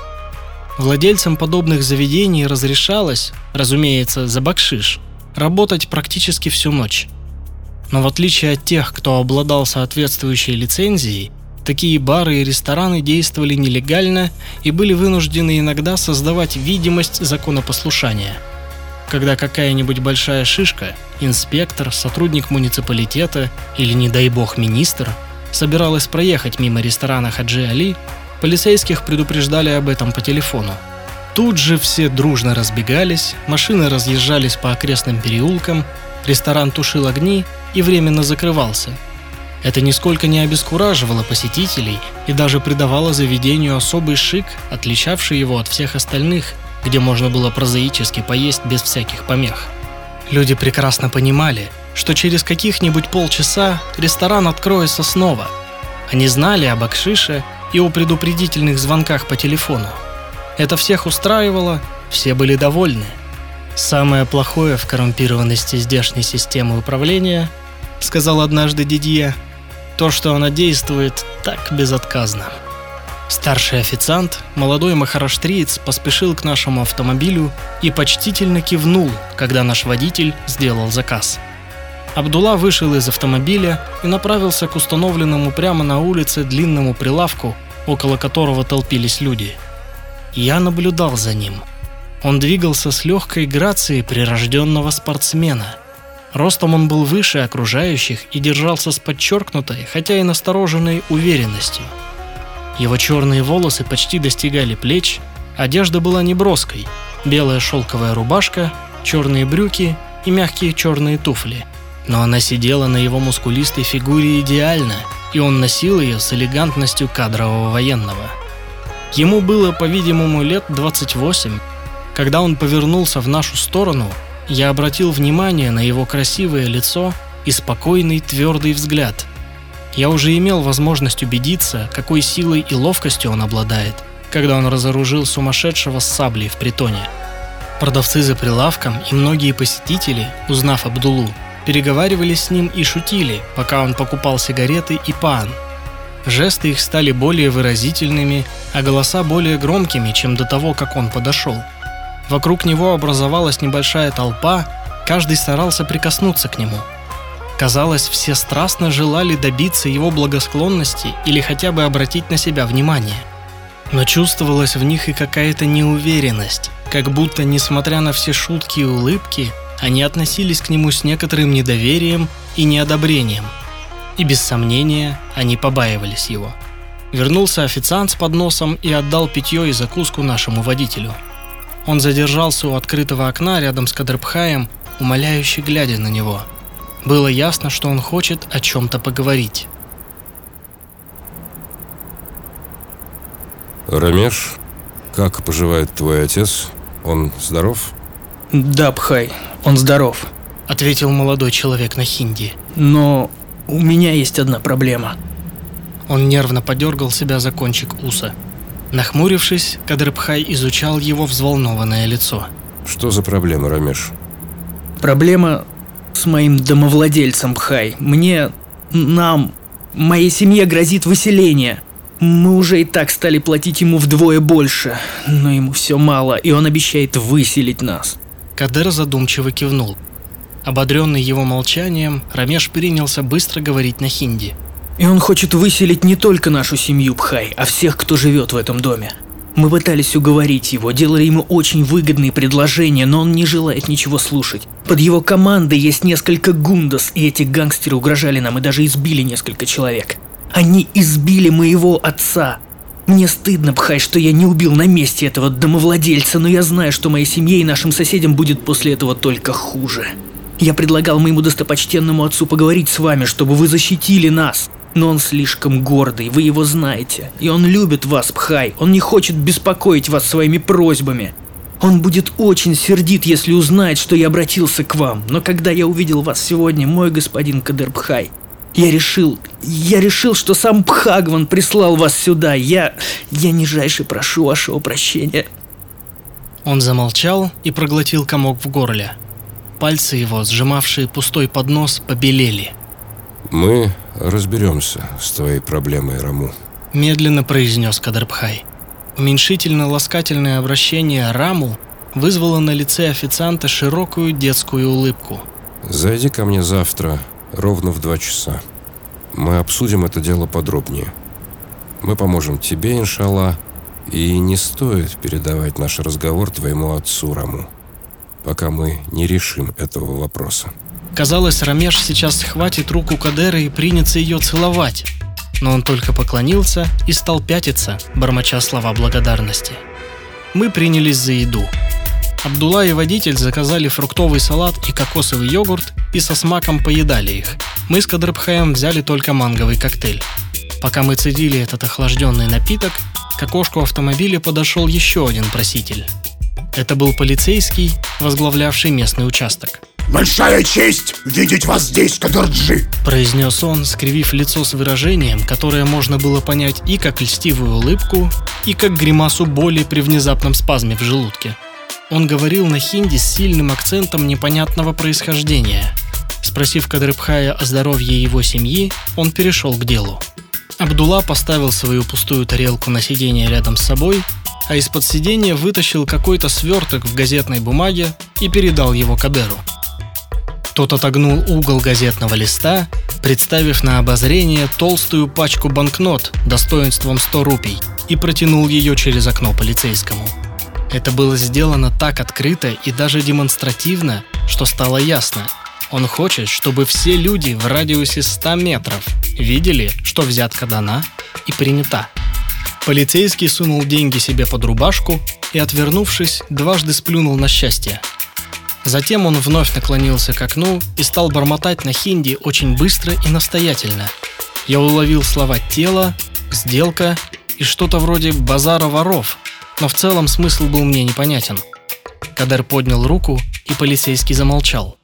Владельцам подобных заведений разрешалось, разумеется, за бакшиш, работать практически всю ночь. Но в отличие от тех, кто обладал соответствующей лицензией, такие бары и рестораны действовали нелегально и были вынуждены иногда создавать видимость законопослушания. Когда какая-нибудь большая шишка, инспектор, сотрудник муниципалитета или, не дай бог, министр – собиралась проехать мимо ресторана Хаджи Али, полицейских предупреждали об этом по телефону. Тут же все дружно разбегались, машины разъезжались по окрестным переулкам, ресторан тушил огни и временно закрывался. Это нисколько не обескураживало посетителей и даже придавало заведению особый шик, отличавший его от всех остальных, где можно было прозаически поесть без всяких помех. Люди прекрасно понимали, что через каких-нибудь полчаса ресторан откроется снова. Они знали об Акшише и о предупредительных звонках по телефону. Это всех устраивало, все были довольны. «Самое плохое в коррумпированности здешней системы управления, — сказал однажды Дидье, — то, что она действует так безотказно». Старший официант, молодой махараштриец, поспешил к нашему автомобилю и почтительно кивнул, когда наш водитель сделал заказ – Абдулла вышел из автомобиля и направился к установленному прямо на улице длинному прилавку, около которого толпились люди. Я наблюдал за ним. Он двигался с легкой грацией прирожденного спортсмена. Ростом он был выше окружающих и держался с подчеркнутой, хотя и настороженной уверенностью. Его черные волосы почти достигали плеч, одежда была неброской, белая шелковая рубашка, черные брюки и мягкие черные туфли – но она сидела на его мускулистой фигуре идеально, и он носил ее с элегантностью кадрового военного. Ему было, по-видимому, лет 28. Когда он повернулся в нашу сторону, я обратил внимание на его красивое лицо и спокойный твердый взгляд. Я уже имел возможность убедиться, какой силой и ловкостью он обладает, когда он разоружил сумасшедшего с саблей в притоне. Продавцы за прилавком и многие посетители, узнав Абдулу, переговаривались с ним и шутили, пока он покупал сигареты и пан. Жесты их стали более выразительными, а голоса более громкими, чем до того, как он подошел. Вокруг него образовалась небольшая толпа, каждый старался прикоснуться к нему. Казалось, все страстно желали добиться его благосклонности или хотя бы обратить на себя внимание. Но чувствовалась в них и какая-то неуверенность, как будто, несмотря на все шутки и улыбки, они относились к нему с некоторым недоверием и неодобрением. И без сомнения они побаивались его. Вернулся официант с подносом и отдал питье и закуску нашему водителю. Он задержался у открытого окна рядом с Кадрбхаем, умоляюще глядя на него. Было ясно, что он хочет о чем-то поговорить.
Рамеш, как поживает твой отец? Он здоров?
Да, Пхай, он здоров.
Ответил молодой человек на хинди.
Но у меня есть одна проблема.
Он нервно подергал себя за кончик уса. Нахмурившись, Кадрбхай изучал его взволнованное лицо.
Что за проблема, Рамеш?
Проблема с моим домовладельцем, Пхай. Мне, нам, моей семье грозит выселение. Мы уже и так стали платить ему вдвое больше, но ему все мало, и он обещает выселить нас.
Кадер задумчиво кивнул. Ободренный его молчанием, Рамеш принялся быстро говорить на хинди.
И он хочет выселить не только нашу семью Пхай, а всех, кто живет в этом доме. Мы пытались уговорить его, делали ему очень выгодные предложения, но он не желает ничего слушать. Под его командой есть несколько гундас, и эти гангстеры угрожали нам и даже избили несколько человек. Они избили моего отца.
Мне стыдно, Пхай, что я не убил на месте этого домовладельца, но я знаю, что моей семье и нашим соседям будет после этого только хуже. Я предлагал моему достопочтенному отцу поговорить с вами, чтобы вы защитили нас. Но он слишком гордый, вы его знаете. И он любит вас, Пхай. Он не хочет беспокоить вас своими просьбами. Он будет очень сердит, если узнает, что я обратился к вам. Но когда я увидел вас сегодня, мой господин Кадербхай, я решил, я решил, что сам Пхагван прислал вас сюда. Я, я нижайше прошу вашего прощения.
Он замолчал и проглотил комок в горле. Пальцы его, сжимавшие пустой поднос, побелели.
Мы разберемся с твоей проблемой, Раму.
Медленно произнес Кадарбхай. Уменьшительно-ласкательное обращение «Раму» вызвало на лице официанта широкую детскую улыбку.
Зайди ко мне завтра ровно в два часа. Мы обсудим это дело подробнее. Мы поможем тебе, иншалла, и не стоит передавать наш разговор твоему отцу Раму, пока мы не решим этого вопроса.
Казалось, Рамеш сейчас схватит руку Кадера и принется ее целовать. Но он только поклонился и стал пятиться, бормоча слова благодарности. Мы принялись за еду. Абдулла и водитель заказали фруктовый салат и кокосовый йогурт и со смаком поедали их. Мы с Кадрабхаем взяли только манговый коктейль. Пока мы цедили этот охлажденный напиток, к окошку автомобиля подошел еще один проситель. Это был полицейский, возглавлявший местный участок.
«Большая честь видеть вас здесь, Кадырджи!»
произнес он, скривив лицо с выражением, которое можно было понять и как льстивую улыбку, и как гримасу боли при внезапном спазме в желудке. Он говорил на хинди с сильным акцентом непонятного происхождения. Спросив Кадрыбхая о здоровье его семьи, он перешел к делу. Абдулла поставил свою пустую тарелку на сиденье рядом с собой, а из-под сиденья вытащил какой-то сверток в газетной бумаге и передал его Кадеру. Тот отогнул угол газетного листа, представив на обозрение толстую пачку банкнот достоинством 100 рупий и протянул ее через окно полицейскому. Это было сделано так открыто и даже демонстративно, что стало ясно. Он хочет, чтобы все люди в радиусе 100 метров видели, что взятка дана и принята. Полицейский сунул деньги себе под рубашку и, отвернувшись, дважды сплюнул на счастье – Затем он вновь наклонился к окну и стал бормотать на хинди очень быстро и настоятельно. Я уловил слова «тело», «сделка» и что-то вроде «базара воров», но в целом смысл был мне непонятен. Кадер поднял руку, и полицейский замолчал.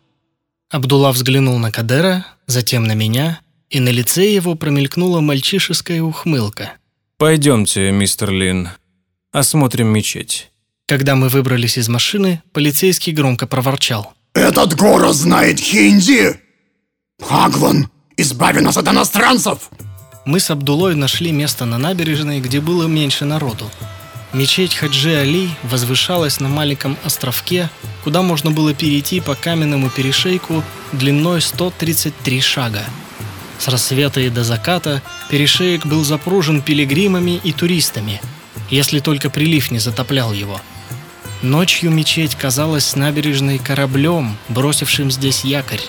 Абдулла взглянул на Кадера, затем на меня, и на лице его промелькнула мальчишеская ухмылка.
«Пойдемте, мистер Лин, осмотрим мечеть».
Когда мы выбрались из машины, полицейский громко проворчал.
«Этот город знает хинди! Хагван, избави нас от иностранцев!»
Мы с Абдулой нашли место на набережной, где было меньше народу. Мечеть Хаджи Али возвышалась на маленьком островке, куда можно было перейти по каменному перешейку длиной 133 шага. С рассвета и до заката перешеек был запружен пилигримами и туристами, если только прилив не затоплял его – Ночью мечеть казалась набережной кораблем, бросившим здесь якорь.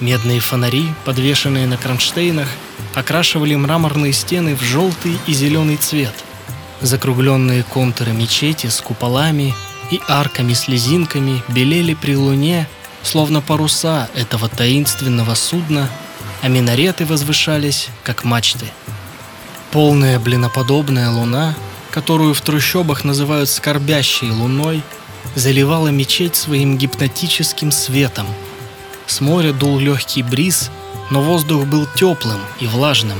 Медные фонари, подвешенные на кронштейнах, окрашивали мраморные стены в желтый и зеленый цвет. Закругленные контуры мечети с куполами и арками-слезинками белели при луне, словно паруса этого таинственного судна, а минареты возвышались, как мачты. Полная блиноподобная луна которую в трущобах называют «скорбящей луной», заливала мечеть своим гипнотическим светом. С моря дул легкий бриз, но воздух был теплым и влажным.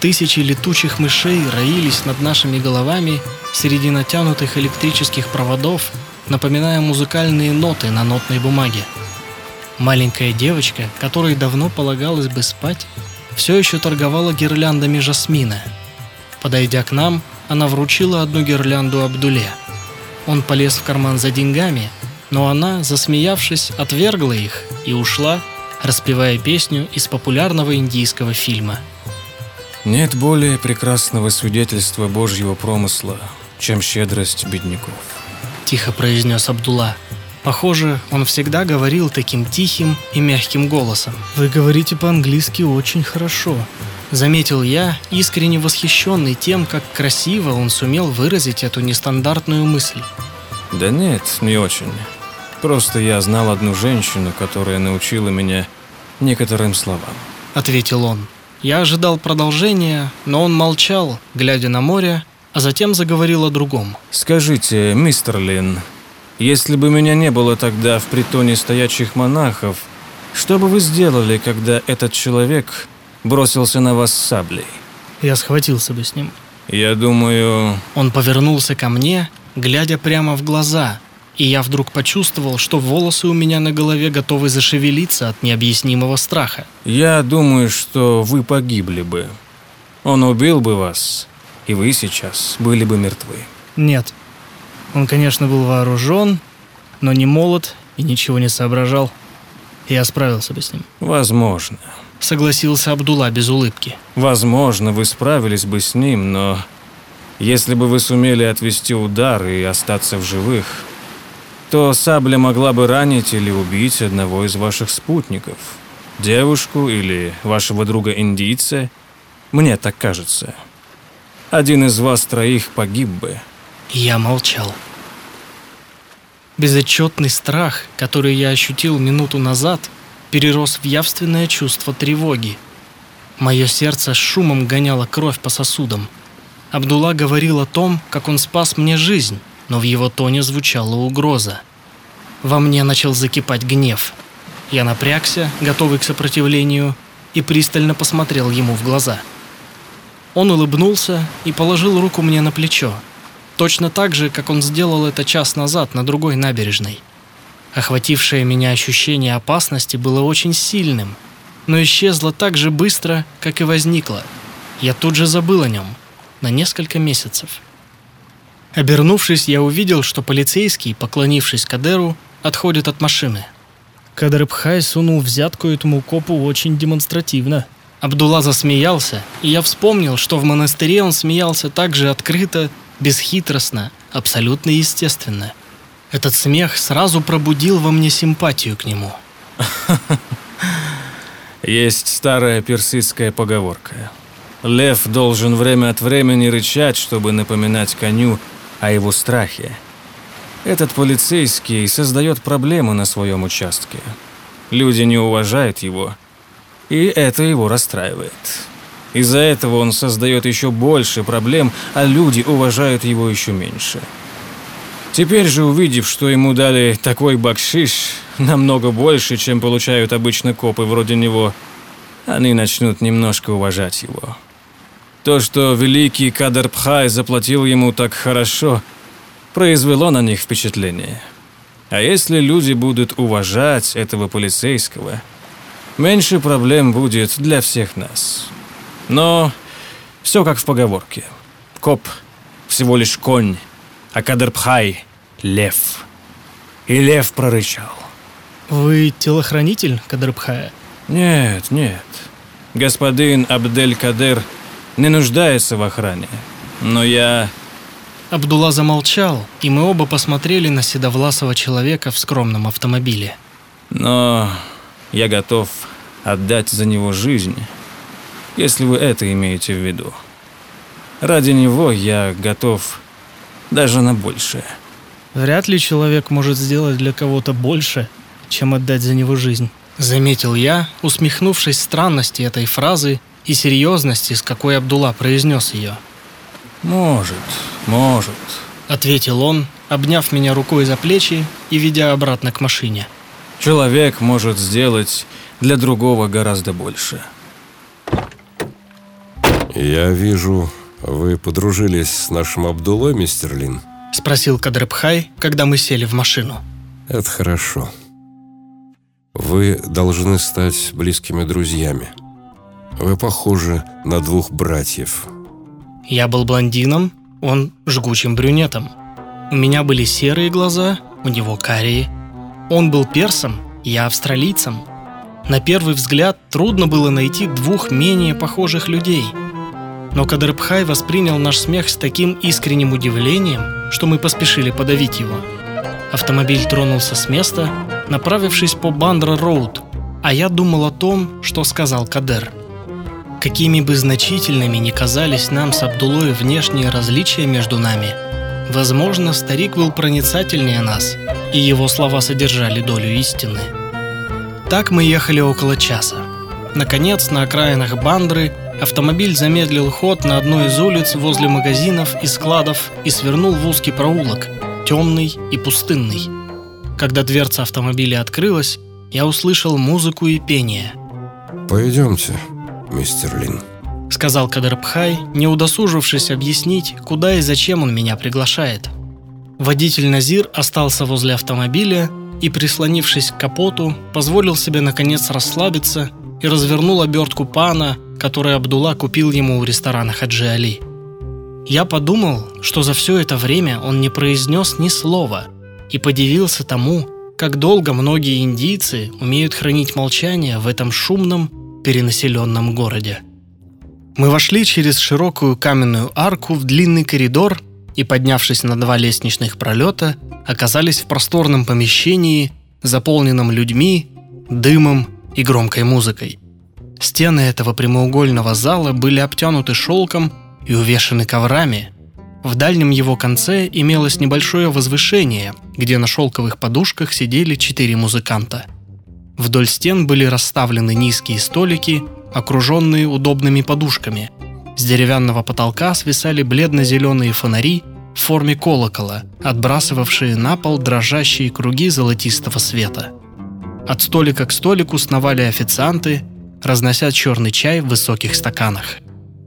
Тысячи летучих мышей роились над нашими головами среди натянутых электрических проводов, напоминая музыкальные ноты на нотной бумаге. Маленькая девочка, которой давно полагалось бы спать, все еще торговала гирляндами жасмина. Подойдя к нам, она вручила одну гирлянду Абдуле. Он полез в карман за деньгами, но она, засмеявшись, отвергла их и ушла, распевая песню из популярного индийского фильма.
Нет более прекрасного свидетельства Божьего промысла, чем щедрость бедняков.
Тихо произнес Абдулла. Похоже, он всегда говорил таким тихим и мягким голосом. «Вы говорите по-английски очень хорошо», Заметил я, искренне восхищенный тем, как красиво он сумел выразить эту нестандартную мысль.
Да нет, не очень. Просто я знал одну женщину, которая научила меня некоторым словам.
Ответил он. Я ожидал продолжения, но он молчал, глядя на море, а затем заговорил о другом.
Скажите, мистер Лин, если бы меня не было тогда в притоне стоячих монахов, что бы вы сделали, когда этот человек бросился на вас с саблей?
Я схватился бы с ним.
Я думаю...
Он повернулся ко мне, глядя прямо в глаза, и я вдруг почувствовал, что волосы у меня на голове готовы зашевелиться от необъяснимого страха.
Я думаю, что вы погибли бы. Он убил бы вас, и вы сейчас были бы мертвы.
Нет. Он, конечно, был вооружен, но не молод и ничего не соображал. Я справился бы с ним.
Возможно.
Согласился Абдулла без улыбки.
Возможно, вы справились бы с ним, но если бы вы сумели отвести удар и остаться в живых, то сабля могла бы ранить или убить одного из ваших спутников. Девушку или вашего друга-индийца. Мне так кажется. Один из вас троих погиб бы.
Я молчал. Безотчетный страх, который я ощутил минуту назад, перерос в явственное чувство тревоги. Мое сердце шумом гоняло кровь по сосудам. Абдулла говорил о том, как он спас мне жизнь, но в его тоне звучала угроза. Во мне начал закипать гнев. Я напрягся, готовый к сопротивлению, и пристально посмотрел ему в глаза. Он улыбнулся и положил руку мне на плечо, точно так же, как он сделал это час назад на другой набережной. Охватившее меня ощущение опасности было очень сильным, но исчезло так же быстро, как и возникло. Я тут же забыл о нем на несколько месяцев. Обернувшись, я увидел, что полицейский, поклонившись Кадеру, отходит от машины. Кадер Пхай сунул взятку этому копу очень демонстративно. Абдулла засмеялся, и я вспомнил, что в монастыре он смеялся так же открыто, бесхитростно, абсолютно естественно. Этот смех сразу пробудил во мне симпатию к нему. [LAUGHS]
Есть старая персидская поговорка. Лев должен время от времени рычать, чтобы напоминать коню о его страхе. Этот полицейский создает проблемы на своем участке. Люди не уважают его, и это его расстраивает. Из-за этого он создает еще больше проблем, а люди уважают его еще меньше. Теперь же, увидев, что ему дали такой бакшиш, намного больше, чем получают обычно копы вроде него, они начнут немножко уважать его. То, что великий Кадр Пхай заплатил ему так хорошо, произвело на них впечатление. А если люди будут уважать этого полицейского, меньше проблем будет для всех нас. Но все как в поговорке. Коп всего лишь конь, а Кадрбхай — лев. И лев прорычал.
Вы телохранитель Кадрбхая?
Нет, нет. Господин Абдель-Кадер не нуждается в охране. Но я...
Абдулла замолчал, и мы оба посмотрели на седовласого человека в скромном автомобиле.
Но я готов отдать за него жизнь, если вы это имеете в виду. Ради него я готов даже на большее.
Вряд ли человек может сделать для кого-то больше, чем отдать за него жизнь. Заметил я, усмехнувшись странности этой фразы и серьезности, с какой Абдулла произнес ее.
Может, может.
Ответил он, обняв меня рукой за плечи и ведя обратно к машине.
Человек может сделать для другого гораздо больше.
Я вижу, вы подружились с нашим Абдулой, мистер Лин?
Спросил Кадрепхай, когда мы сели в машину.
Это хорошо. Вы должны стать близкими друзьями. Вы похожи на двух братьев.
Я был блондином, он жгучим брюнетом. У меня были серые глаза, у него карие. Он был персом, я австралийцем. На первый взгляд трудно было найти двух менее похожих людей. Но Кадрбхай воспринял наш смех с таким искренним удивлением, что мы поспешили подавить его. Автомобиль тронулся с места, направившись по Бандра-Роуд, а я думал о том, что сказал Кадер – Какими бы значительными ни казались нам с Абдулой внешние различия между нами, возможно, старик был проницательнее нас, и его слова содержали долю истины. Так мы ехали около часа. Наконец, на окраинах Бандры автомобиль замедлил ход на одной из улиц возле магазинов и складов и свернул в узкий проулок, темный и пустынный. Когда дверца автомобиля открылась, я услышал музыку и пение.
«Пойдемте, мистер Лин», —
сказал Кадрбхай, не удосужившись объяснить, куда и зачем он меня приглашает. Водитель Назир остался возле автомобиля и, прислонившись к капоту, позволил себе наконец расслабиться и развернул обертку пана, который Абдулла купил ему у ресторана Хаджи Али. Я подумал, что за все это время он не произнес ни слова и подивился тому, как долго многие индийцы умеют хранить молчание в этом шумном, перенаселенном городе. Мы вошли через широкую каменную арку в длинный коридор и, поднявшись на два лестничных пролета, оказались в просторном помещении, заполненном людьми, дымом и громкой музыкой. Стены этого прямоугольного зала были обтянуты шелком и увешаны коврами. В дальнем его конце имелось небольшое возвышение, где на шелковых подушках сидели четыре музыканта. Вдоль стен были расставлены низкие столики, окруженные удобными подушками. С деревянного потолка свисали бледно-зеленые фонари в форме колокола, отбрасывавшие на пол дрожащие круги золотистого света. От столика к столику сновали официанты, разнося черный чай в высоких стаканах.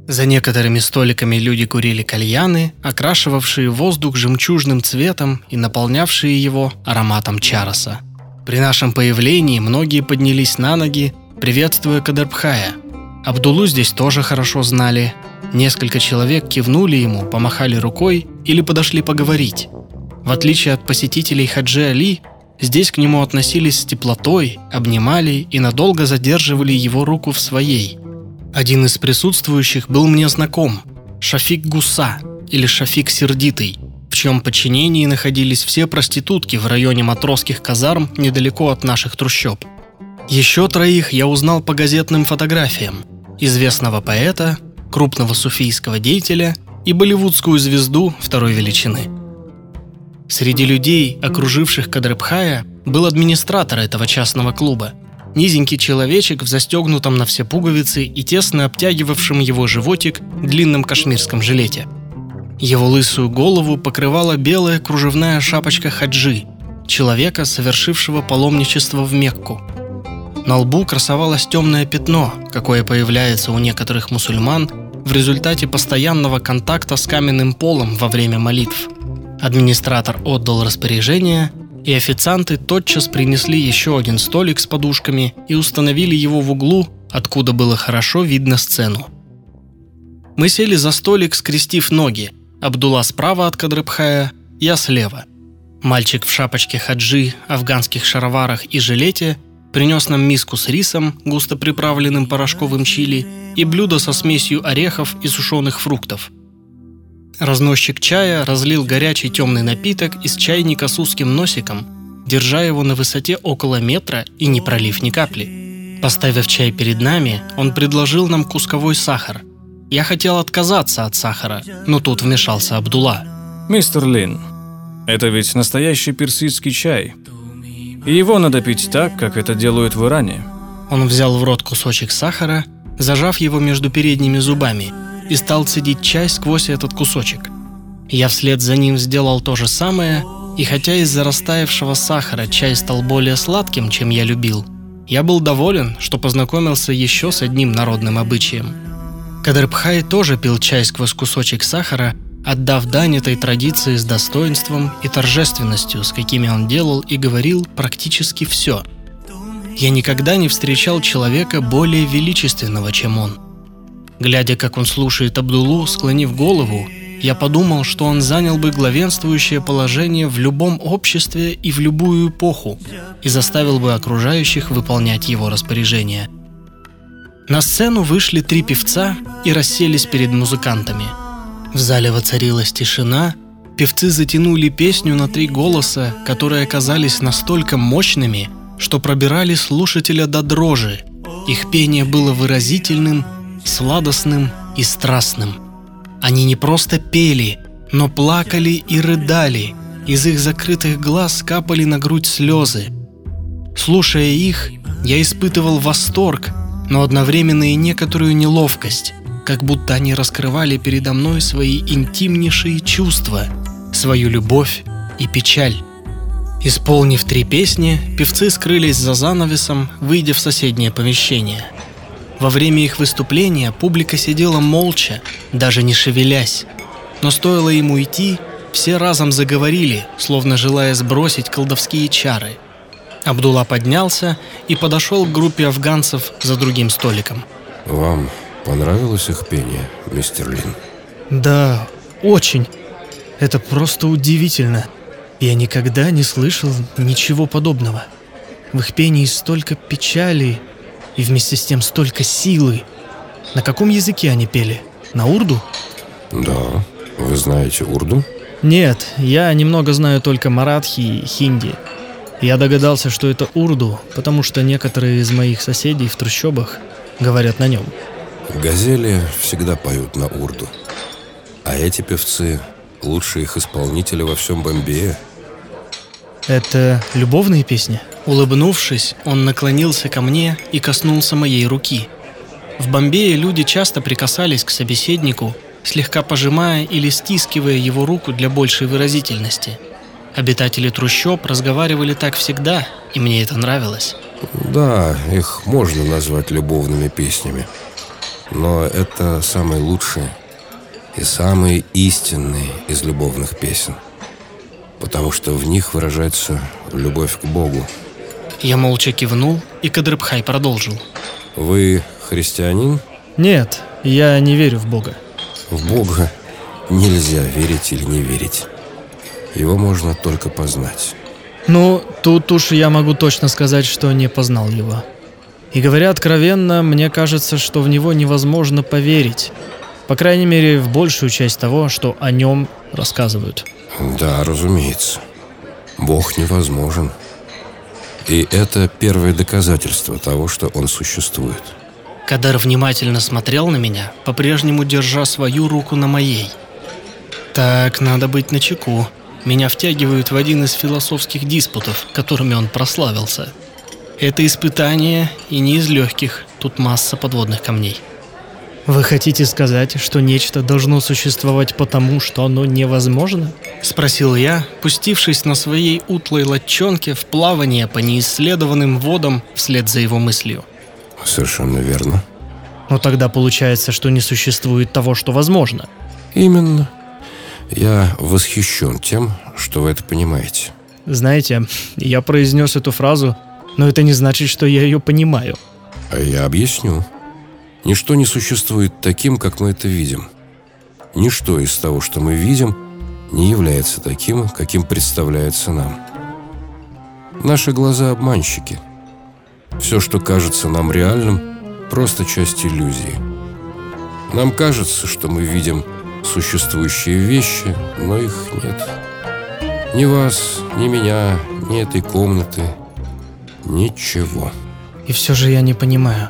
За некоторыми столиками люди курили кальяны, окрашивавшие воздух жемчужным цветом и наполнявшие его ароматом чароса. При нашем появлении многие поднялись на ноги, приветствуя Кадарбхая. Абдулу здесь тоже хорошо знали. Несколько человек кивнули ему, помахали рукой или подошли поговорить. В отличие от посетителей Хаджи Али, здесь к нему относились с теплотой, обнимали и надолго задерживали его руку в своей – один из присутствующих был мне знаком – Шафик Гуса или Шафик Сердитый, в чьем подчинении находились все проститутки в районе матросских казарм недалеко от наших трущоб. Еще троих я узнал по газетным фотографиям – известного поэта, крупного суфийского деятеля и болливудскую звезду второй величины. Среди людей, окруживших Кадрепхая, был администратор этого частного клуба – Низенький человечек в застегнутом на все пуговицы и тесно обтягивавшем его животик длинном кашмирском жилете. Его лысую голову покрывала белая кружевная шапочка хаджи, человека, совершившего паломничество в Мекку. На лбу красовалось темное пятно, какое появляется у некоторых мусульман в результате постоянного контакта с каменным полом во время молитв. Администратор отдал распоряжение, и официанты тотчас принесли еще один столик с подушками и установили его в углу, откуда было хорошо видно сцену. Мы сели за столик, скрестив ноги. Абдулла справа от Кадрыбхая, я слева. Мальчик в шапочке хаджи, афганских шароварах и жилете принес нам миску с рисом, густо приправленным порошковым чили, и блюдо со смесью орехов и сушеных фруктов – Разносчик чая разлил горячий темный напиток из чайника с узким носиком, держа его на высоте около метра и не пролив ни капли. Поставив чай перед нами, он предложил нам кусковой сахар. Я хотел отказаться от сахара, но тут вмешался Абдулла.
«Мистер Лин, это ведь настоящий персидский чай. И его надо пить так, как это делают в Иране».
Он взял в рот кусочек сахара, зажав его между передними зубами – и стал цедить чай сквозь этот кусочек. Я вслед за ним сделал то же самое, и хотя из-за растаявшего сахара чай стал более сладким, чем я любил, я был доволен, что познакомился еще с одним народным обычаем. Кадрбхай тоже пил чай сквозь кусочек сахара, отдав дань этой традиции с достоинством и торжественностью, с какими он делал и говорил практически все. Я никогда не встречал человека более величественного, чем он – Глядя, как он слушает Абдулу, склонив голову, я подумал, что он занял бы главенствующее положение в любом обществе и в любую эпоху и заставил бы окружающих выполнять его распоряжения. На сцену вышли три певца и расселись перед музыкантами. В зале воцарилась тишина, певцы затянули песню на три голоса, которые оказались настолько мощными, что пробирали слушателя до дрожи. Их пение было выразительным сладостным и страстным. Они не просто пели, но плакали и рыдали. Из их закрытых глаз капали на грудь слезы. Слушая их, я испытывал восторг, но одновременно и некоторую неловкость, как будто они раскрывали передо мной свои интимнейшие чувства, свою любовь и печаль. Исполнив три песни, певцы скрылись за занавесом, выйдя в соседнее помещение. Во время их выступления публика сидела молча, даже не шевелясь. Но стоило ему уйти, все разом заговорили, словно желая сбросить колдовские чары. Абдулла поднялся и подошел к группе афганцев за другим столиком.
Вам понравилось их пение, мистер Лин?
Да, очень. Это просто удивительно. Я никогда не слышал ничего подобного. В их пении столько печали и вместе с тем столько силы. На каком языке они пели? На урду?
Да. Вы знаете урду?
Нет, я немного знаю только маратхи и хинди. Я догадался, что это урду, потому что некоторые из моих соседей в трущобах говорят на нем.
Газели всегда поют на урду. А эти певцы – лучшие их исполнители во всем Бомбее.
Это любовные песни?
Улыбнувшись, он наклонился ко мне и коснулся моей руки. В Бомбее люди часто прикасались к собеседнику, слегка пожимая или стискивая его руку для большей выразительности. Обитатели трущоб разговаривали так всегда, и мне это нравилось.
Да, их можно назвать любовными песнями. Но это самые лучшие и самые истинные из любовных песен. Потому что в них выражается любовь к Богу.
Я молча кивнул, и Кадрбхай продолжил.
Вы христианин?
Нет, я не верю в Бога.
В Бога нельзя верить или не верить. Его можно только познать.
Ну, тут уж я могу точно сказать, что не познал его. И говоря откровенно, мне кажется, что в него невозможно поверить. По крайней мере, в большую часть того, что о нем рассказывают.
Да, разумеется. Бог невозможен. И это первое доказательство того, что он существует.
Кадар внимательно смотрел на меня, по-прежнему держа свою руку на моей. Так, надо быть начеку. Меня втягивают в один из философских диспутов, которыми он прославился. Это испытание и не из легких, тут масса подводных камней.
Вы хотите сказать, что нечто должно существовать потому, что оно невозможно?
Спросил я, пустившись на своей утлой лодчонке в плавание по неисследованным водам вслед за его мыслью.
Совершенно верно.
Но тогда получается, что не существует того, что возможно.
Именно. Я восхищен тем, что вы это понимаете.
Знаете, я произнес эту фразу, но это не значит, что я ее понимаю.
А я объясню. Ничто не существует таким, как мы это видим. Ничто из того, что мы видим, не является таким, каким представляется нам. Наши глаза обманщики. Все, что кажется нам реальным, просто часть иллюзии. Нам кажется, что мы видим существующие вещи, но их нет. Ни вас, ни меня, ни этой комнаты, ничего.
И все же я не понимаю,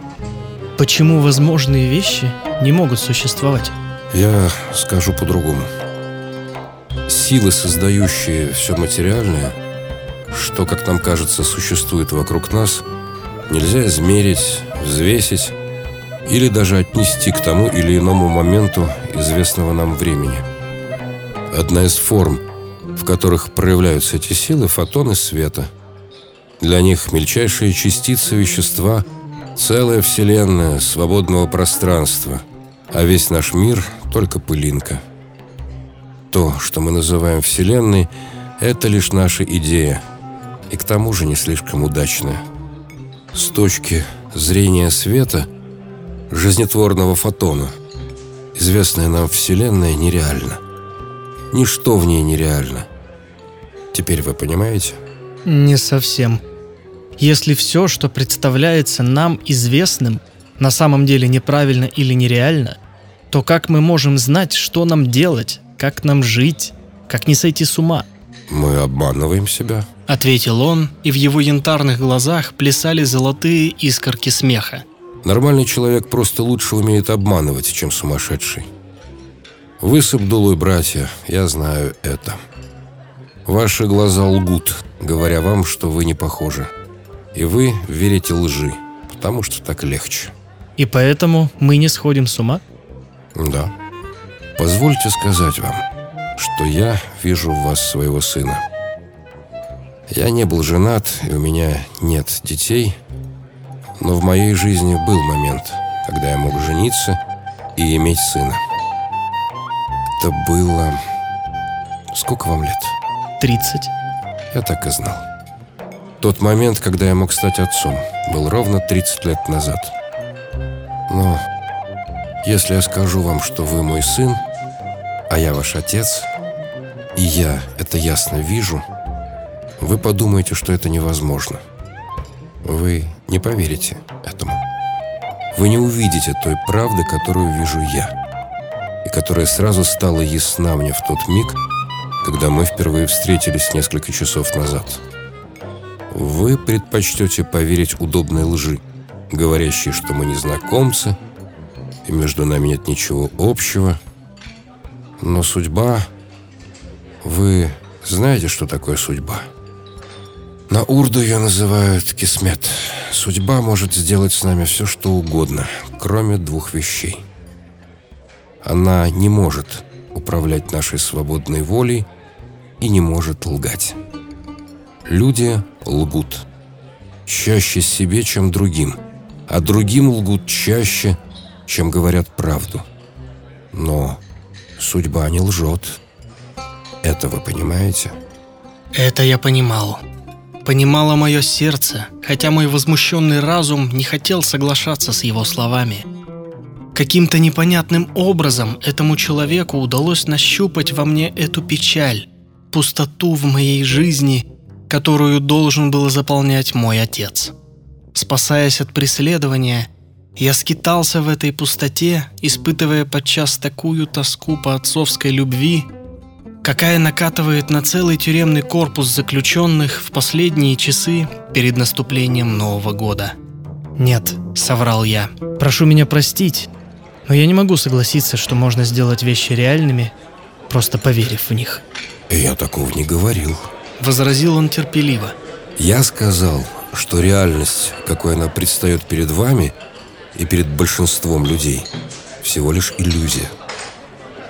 почему возможные вещи не могут существовать?
Я скажу по-другому. Силы, создающие все материальное, что, как нам кажется, существует вокруг нас, нельзя измерить, взвесить или даже отнести к тому или иному моменту известного нам времени. Одна из форм, в которых проявляются эти силы – фотоны света. Для них мельчайшие частицы вещества – целая вселенная свободного пространства, а весь наш мир – только пылинка. То, что мы называем Вселенной – это лишь наша идея, и к тому же не слишком удачная. С точки зрения света – жизнетворного фотона. Известная нам Вселенная нереальна. Ничто в ней нереально. Теперь вы понимаете?
Не совсем. Если все, что представляется нам известным, на самом деле неправильно или нереально, то как мы можем знать, что нам делать, как нам жить, как не сойти с ума?
Мы обманываем себя.
Ответил он, и в его янтарных глазах плясали золотые искорки смеха.
Нормальный человек просто лучше умеет обманывать, чем сумасшедший. Высып долой, братья, я знаю это. Ваши глаза лгут, говоря вам, что вы не похожи. И вы верите лжи, потому что так легче.
И поэтому мы не сходим с ума?
Да. Позвольте сказать вам, что я вижу в вас своего сына. Я не был женат, и у меня нет детей, но в моей жизни был момент, когда я мог жениться и иметь сына. Это было... Сколько вам лет?
30.
Я так и знал. Тот момент, когда я мог стать отцом, был ровно 30 лет назад. Но если я скажу вам, что вы мой сын, а я ваш отец, и я это ясно вижу, вы подумаете, что это невозможно. Вы не поверите этому. Вы не увидите той правды, которую вижу я, и которая сразу стала ясна мне в тот миг, когда мы впервые встретились несколько часов назад. Вы предпочтете поверить удобной лжи, говорящей, что мы незнакомцы, и между нами нет ничего общего. Но судьба... Вы знаете, что такое судьба? На урду ее называют кисмет. Судьба может сделать с нами все, что угодно, кроме двух вещей. Она не может управлять нашей свободной волей и не может лгать. Люди лгут. Чаще себе, чем другим. А другим лгут чаще, чем говорят правду. Но судьба не лжет. Это вы понимаете?
Это я понимал. Понимало мое сердце, хотя мой возмущенный разум не хотел соглашаться с его словами. Каким-то непонятным образом этому человеку удалось нащупать во мне эту печаль, пустоту в моей жизни, которую должен был заполнять мой отец. Спасаясь от преследования, я скитался в этой пустоте, испытывая подчас такую тоску по отцовской любви – какая накатывает на целый тюремный корпус заключенных в последние часы перед наступлением Нового года. «Нет», — соврал я. «Прошу меня простить, но я не могу согласиться, что можно сделать вещи реальными, просто поверив в них».
«Я такого не говорил», —
возразил он терпеливо.
«Я сказал, что реальность, какой она предстает перед вами и перед большинством людей, всего лишь иллюзия.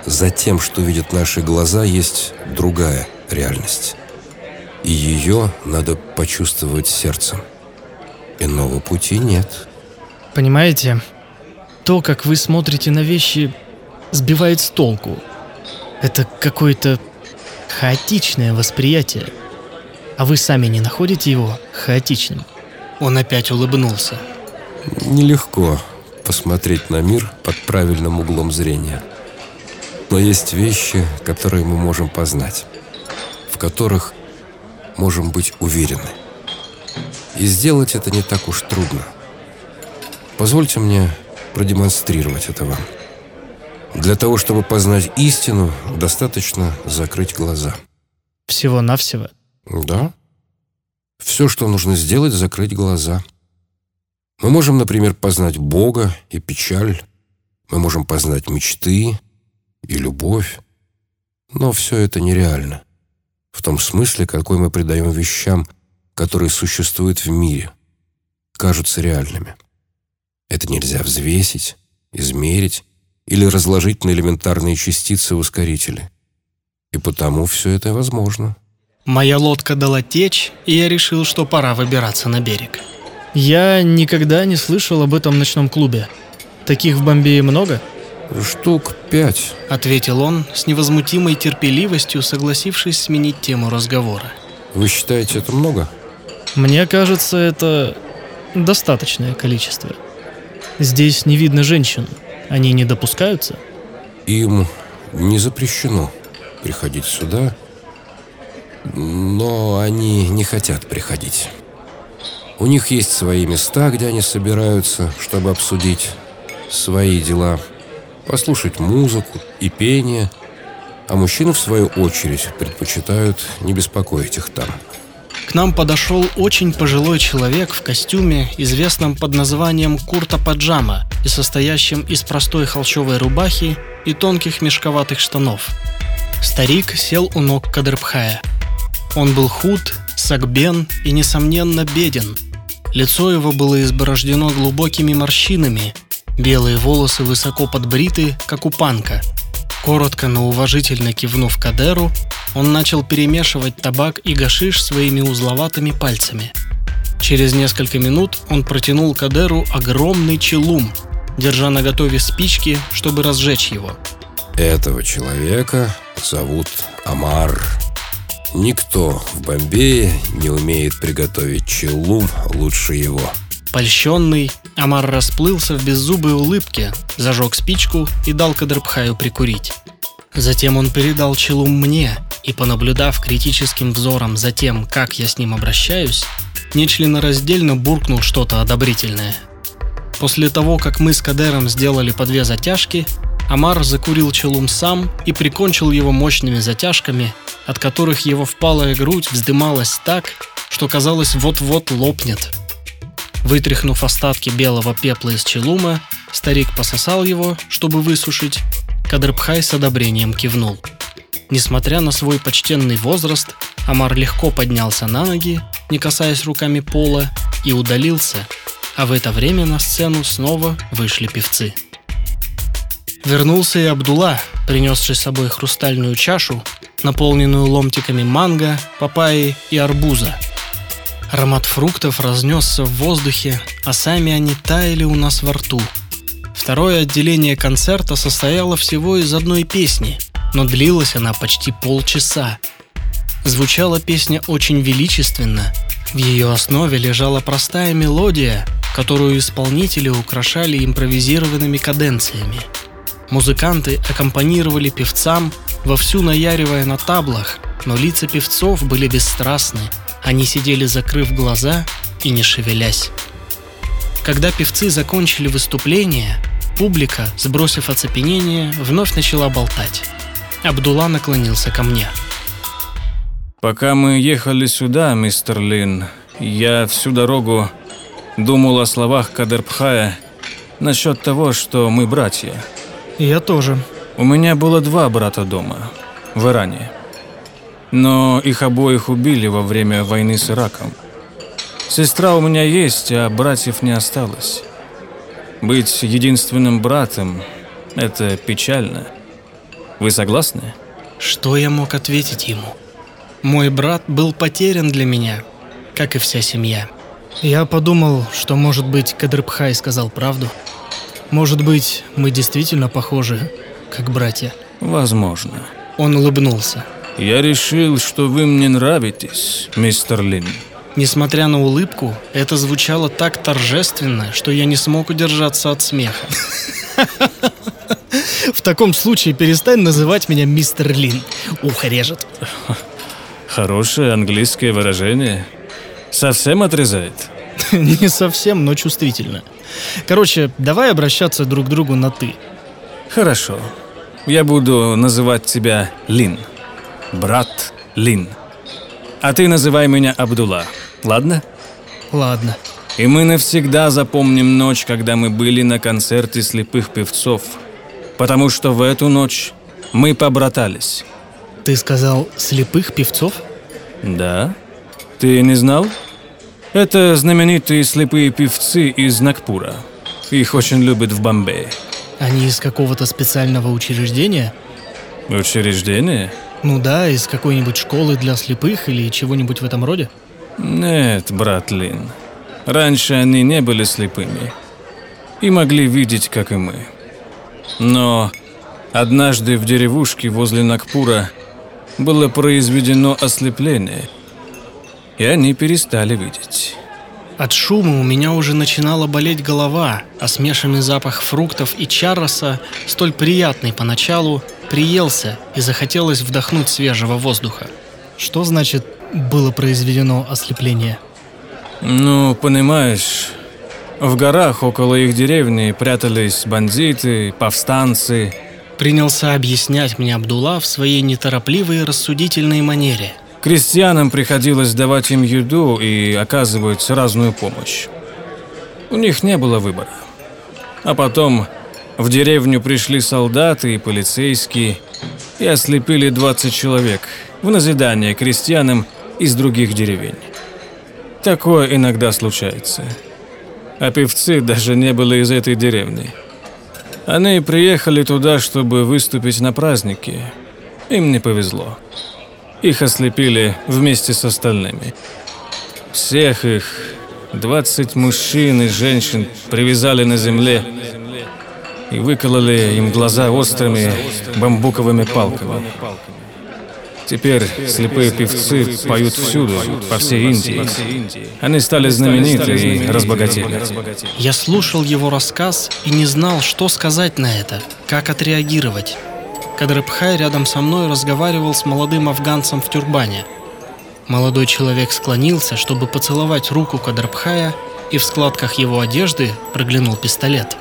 За тем, что видят наши глаза, есть другая реальность. И ее надо почувствовать сердцем. Иного пути нет.
Понимаете, то, как вы смотрите на вещи, сбивает с толку. Это какое-то хаотичное восприятие. А вы сами не находите его хаотичным? Он опять улыбнулся.
Нелегко посмотреть на мир под правильным углом зрения. Но есть вещи, которые мы можем познать, в которых можем быть уверены. И сделать это не так уж трудно. Позвольте мне продемонстрировать это вам. Для того, чтобы познать истину, достаточно закрыть глаза.
Всего-навсего?
Да. Все, что нужно сделать, закрыть глаза. Мы можем, например, познать Бога и печаль. Мы можем познать мечты, и любовь. Но все это нереально. В том смысле, какой мы придаем вещам, которые существуют в мире, кажутся реальными. Это нельзя взвесить, измерить или разложить на элементарные частицы ускорители. И потому все это возможно.
Моя лодка дала течь, и я решил, что пора выбираться на берег. Я никогда не слышал об этом ночном клубе. Таких в Бомбее много?
«Штук пять», —
ответил он с невозмутимой терпеливостью, согласившись сменить тему разговора.
«Вы считаете это много?»
«Мне кажется, это достаточное количество. Здесь не видно женщин. Они не допускаются?»
«Им не запрещено приходить сюда, но они не хотят приходить. У них есть свои места, где они собираются, чтобы обсудить свои дела» послушать музыку и пение, а мужчины, в свою очередь, предпочитают не беспокоить их там.
К нам подошел очень пожилой человек в костюме, известном под названием курта-паджама и состоящем из простой холщовой рубахи и тонких мешковатых штанов. Старик сел у ног Кадрбхая. Он был худ, сагбен и, несомненно, беден. Лицо его было изборождено глубокими морщинами, белые волосы высоко подбриты, как у панка. Коротко, но уважительно кивнув Кадеру, он начал перемешивать табак и гашиш своими узловатыми пальцами. Через несколько минут он протянул Кадеру огромный челум, держа на готове спички, чтобы разжечь его.
Этого человека зовут Амар. Никто в Бомбее не умеет приготовить челум лучше его.
Польщенный, Амар расплылся в беззубой улыбке, зажег спичку и дал Кадрбхаю прикурить. Затем он передал челум мне, и, понаблюдав критическим взором за тем, как я с ним обращаюсь, нечленораздельно буркнул что-то одобрительное. После того, как мы с Кадером сделали по две затяжки, Амар закурил челум сам и прикончил его мощными затяжками, от которых его впалая грудь вздымалась так, что казалось вот-вот лопнет. Вытряхнув остатки белого пепла из челума, старик пососал его, чтобы высушить. Кадрбхай с одобрением кивнул. Несмотря на свой почтенный возраст, Амар легко поднялся на ноги, не касаясь руками пола, и удалился, а в это время на сцену снова вышли певцы. Вернулся и Абдулла, принесший с собой хрустальную чашу, наполненную ломтиками манго, папайи и арбуза. Аромат фруктов разнесся в воздухе, а сами они таяли у нас во рту. Второе отделение концерта состояло всего из одной песни – но длилась она почти полчаса. Звучала песня очень величественно. В ее основе лежала простая мелодия, которую исполнители украшали импровизированными каденциями. Музыканты аккомпанировали певцам, вовсю наяривая на таблах, но лица певцов были бесстрастны. Они сидели закрыв глаза и не шевелясь. Когда певцы закончили выступление, публика, сбросив оцепенение, вновь начала болтать. Абдулла наклонился ко мне.
Пока мы ехали сюда, мистер Лин, я всю дорогу думал о словах Кадербхая насчет того, что мы братья.
Я тоже.
У меня было два брата дома, в Иране. Но их обоих убили во время войны с Ираком. Сестра у меня есть, а братьев не осталось. Быть единственным братом – это печально – вы согласны?
Что я мог ответить ему? Мой брат был потерян для меня, как и вся семья. Я подумал, что, может быть, Кадрбхай сказал правду. Может быть, мы действительно похожи, как братья.
Возможно.
Он улыбнулся.
Я решил, что вы мне нравитесь, мистер Лин.
Несмотря на улыбку, это звучало так торжественно, что я не смог удержаться от смеха. [LAUGHS] В таком случае перестань называть меня мистер Лин. Ухо режет. [LAUGHS]
Хорошее английское выражение. Совсем отрезает? [LAUGHS]
Не совсем, но чувствительно. Короче, давай обращаться друг к другу на «ты».
Хорошо. Я буду называть тебя Лин. Брат Лин. А ты называй меня Абдулла. Ладно?
Ладно.
И мы навсегда запомним ночь, когда мы были на концерте слепых певцов – потому что в эту ночь мы побратались.
Ты сказал слепых певцов?
Да. Ты не знал? Это знаменитые слепые певцы из Накпура. Их очень любят в Бомбее.
Они из какого-то специального учреждения?
Учреждение?
Ну да, из какой-нибудь школы для слепых или чего-нибудь в этом роде?
Нет, брат Лин. Раньше они не были слепыми и могли видеть, как и мы. Но однажды в деревушке возле Накпура было произведено ослепление, и они перестали видеть.
От шума у меня уже начинала болеть голова, а смешанный запах фруктов и чарроса, столь приятный поначалу, приелся и захотелось вдохнуть свежего воздуха. Что значит «было произведено ослепление»?
Ну, понимаешь, в горах около их деревни прятались бандиты, повстанцы.
Принялся объяснять мне Абдулла в своей неторопливой рассудительной манере.
Крестьянам приходилось давать им еду и оказывать разную помощь. У них не было выбора. А потом в деревню пришли солдаты и полицейские и ослепили 20 человек в назидание крестьянам из других деревень. Такое иногда случается. А певцы даже не были из этой деревни. Они приехали туда, чтобы выступить на празднике. Им не повезло. Их ослепили вместе с остальными. Всех их, 20 мужчин и женщин, привязали на земле и выкололи им глаза острыми бамбуковыми палками. Теперь слепые певцы поют всюду, по всей Индии. Они стали знамениты и разбогатели.
Я слушал его рассказ и не знал, что сказать на это, как отреагировать. Кадрыбхай рядом со мной разговаривал с молодым афганцем в тюрбане. Молодой человек склонился, чтобы поцеловать руку Кадрбхая, и в складках его одежды проглянул пистолет.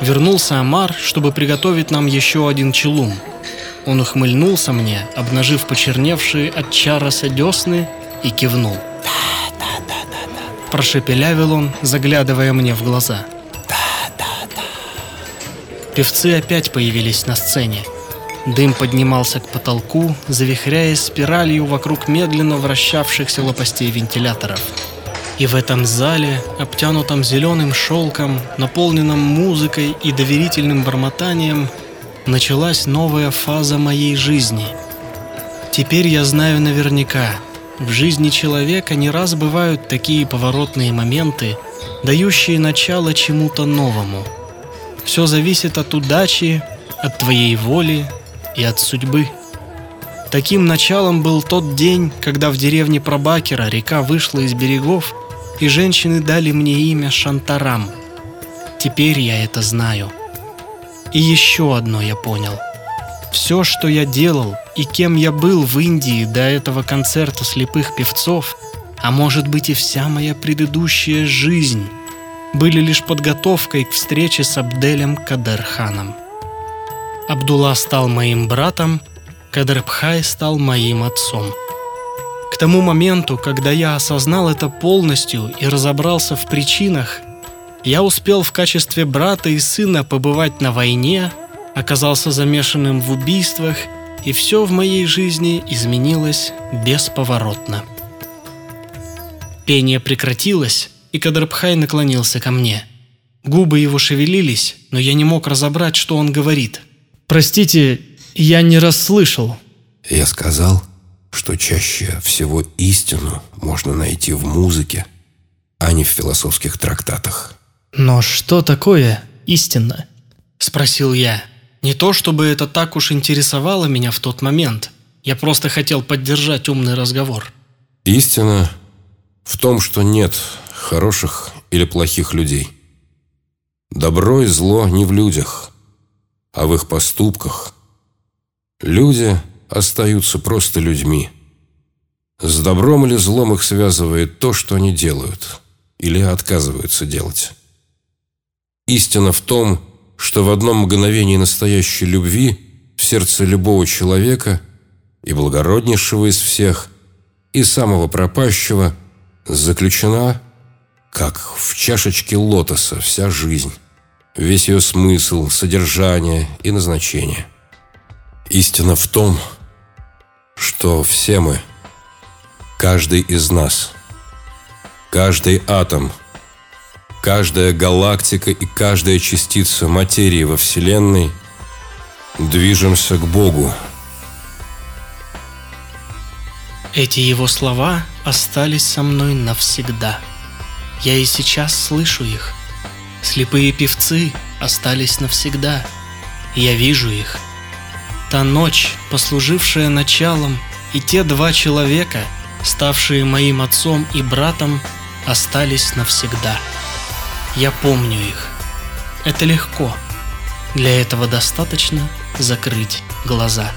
Вернулся Амар, чтобы приготовить нам еще один челум – он ухмыльнулся мне, обнажив почерневшие от чароса десны, и кивнул. «Да, да, да, да, да», – прошепелявил он, заглядывая мне в глаза. Певцы опять появились на сцене. Дым поднимался к потолку, завихряясь спиралью вокруг медленно вращавшихся лопастей вентиляторов. И в этом зале, обтянутом зеленым шелком, наполненном музыкой и доверительным бормотанием, началась новая фаза моей жизни. Теперь я знаю наверняка, в жизни человека не раз бывают такие поворотные моменты, дающие начало чему-то новому. Все зависит от удачи, от твоей воли и от судьбы. Таким началом был тот день, когда в деревне Пробакера река вышла из берегов, и женщины дали мне имя Шантарам. Теперь я это знаю. И еще одно я понял. Все, что я делал и кем я был в Индии до этого концерта слепых певцов, а может быть и вся моя предыдущая жизнь, были лишь подготовкой к встрече с Абделем Кадерханом. Абдулла стал моим братом, Кадербхай стал моим отцом. К тому моменту, когда я осознал это полностью и разобрался в причинах, я успел в качестве брата и сына побывать на войне, оказался замешанным в убийствах, и все в моей жизни изменилось бесповоротно. Пение прекратилось, и Кадрбхай наклонился ко мне. Губы его шевелились, но я не мог разобрать, что он говорит. «Простите, я не расслышал».
Я сказал, что чаще всего истину можно найти в музыке, а не в философских трактатах.
«Но что такое истина?» – спросил я. Не то, чтобы это так уж интересовало меня в тот момент. Я просто хотел поддержать умный разговор.
Истина в том, что нет хороших или плохих людей. Добро и зло не в людях, а в их поступках. Люди остаются просто людьми. С добром или злом их связывает то, что они делают или отказываются делать. Истина в том, что в одном мгновении настоящей любви в сердце любого человека и благороднейшего из всех, и самого пропащего заключена, как в чашечке лотоса, вся жизнь, весь ее смысл, содержание и назначение. Истина в том, что все мы, каждый из нас, каждый атом – Каждая галактика и каждая частица материи во Вселенной движемся к Богу.
Эти его слова остались со мной навсегда. Я и сейчас слышу их. Слепые певцы остались навсегда. Я вижу их. Та ночь, послужившая началом, и те два человека, ставшие моим отцом и братом, остались навсегда. Я помню их. Это легко. Для этого достаточно закрыть глаза.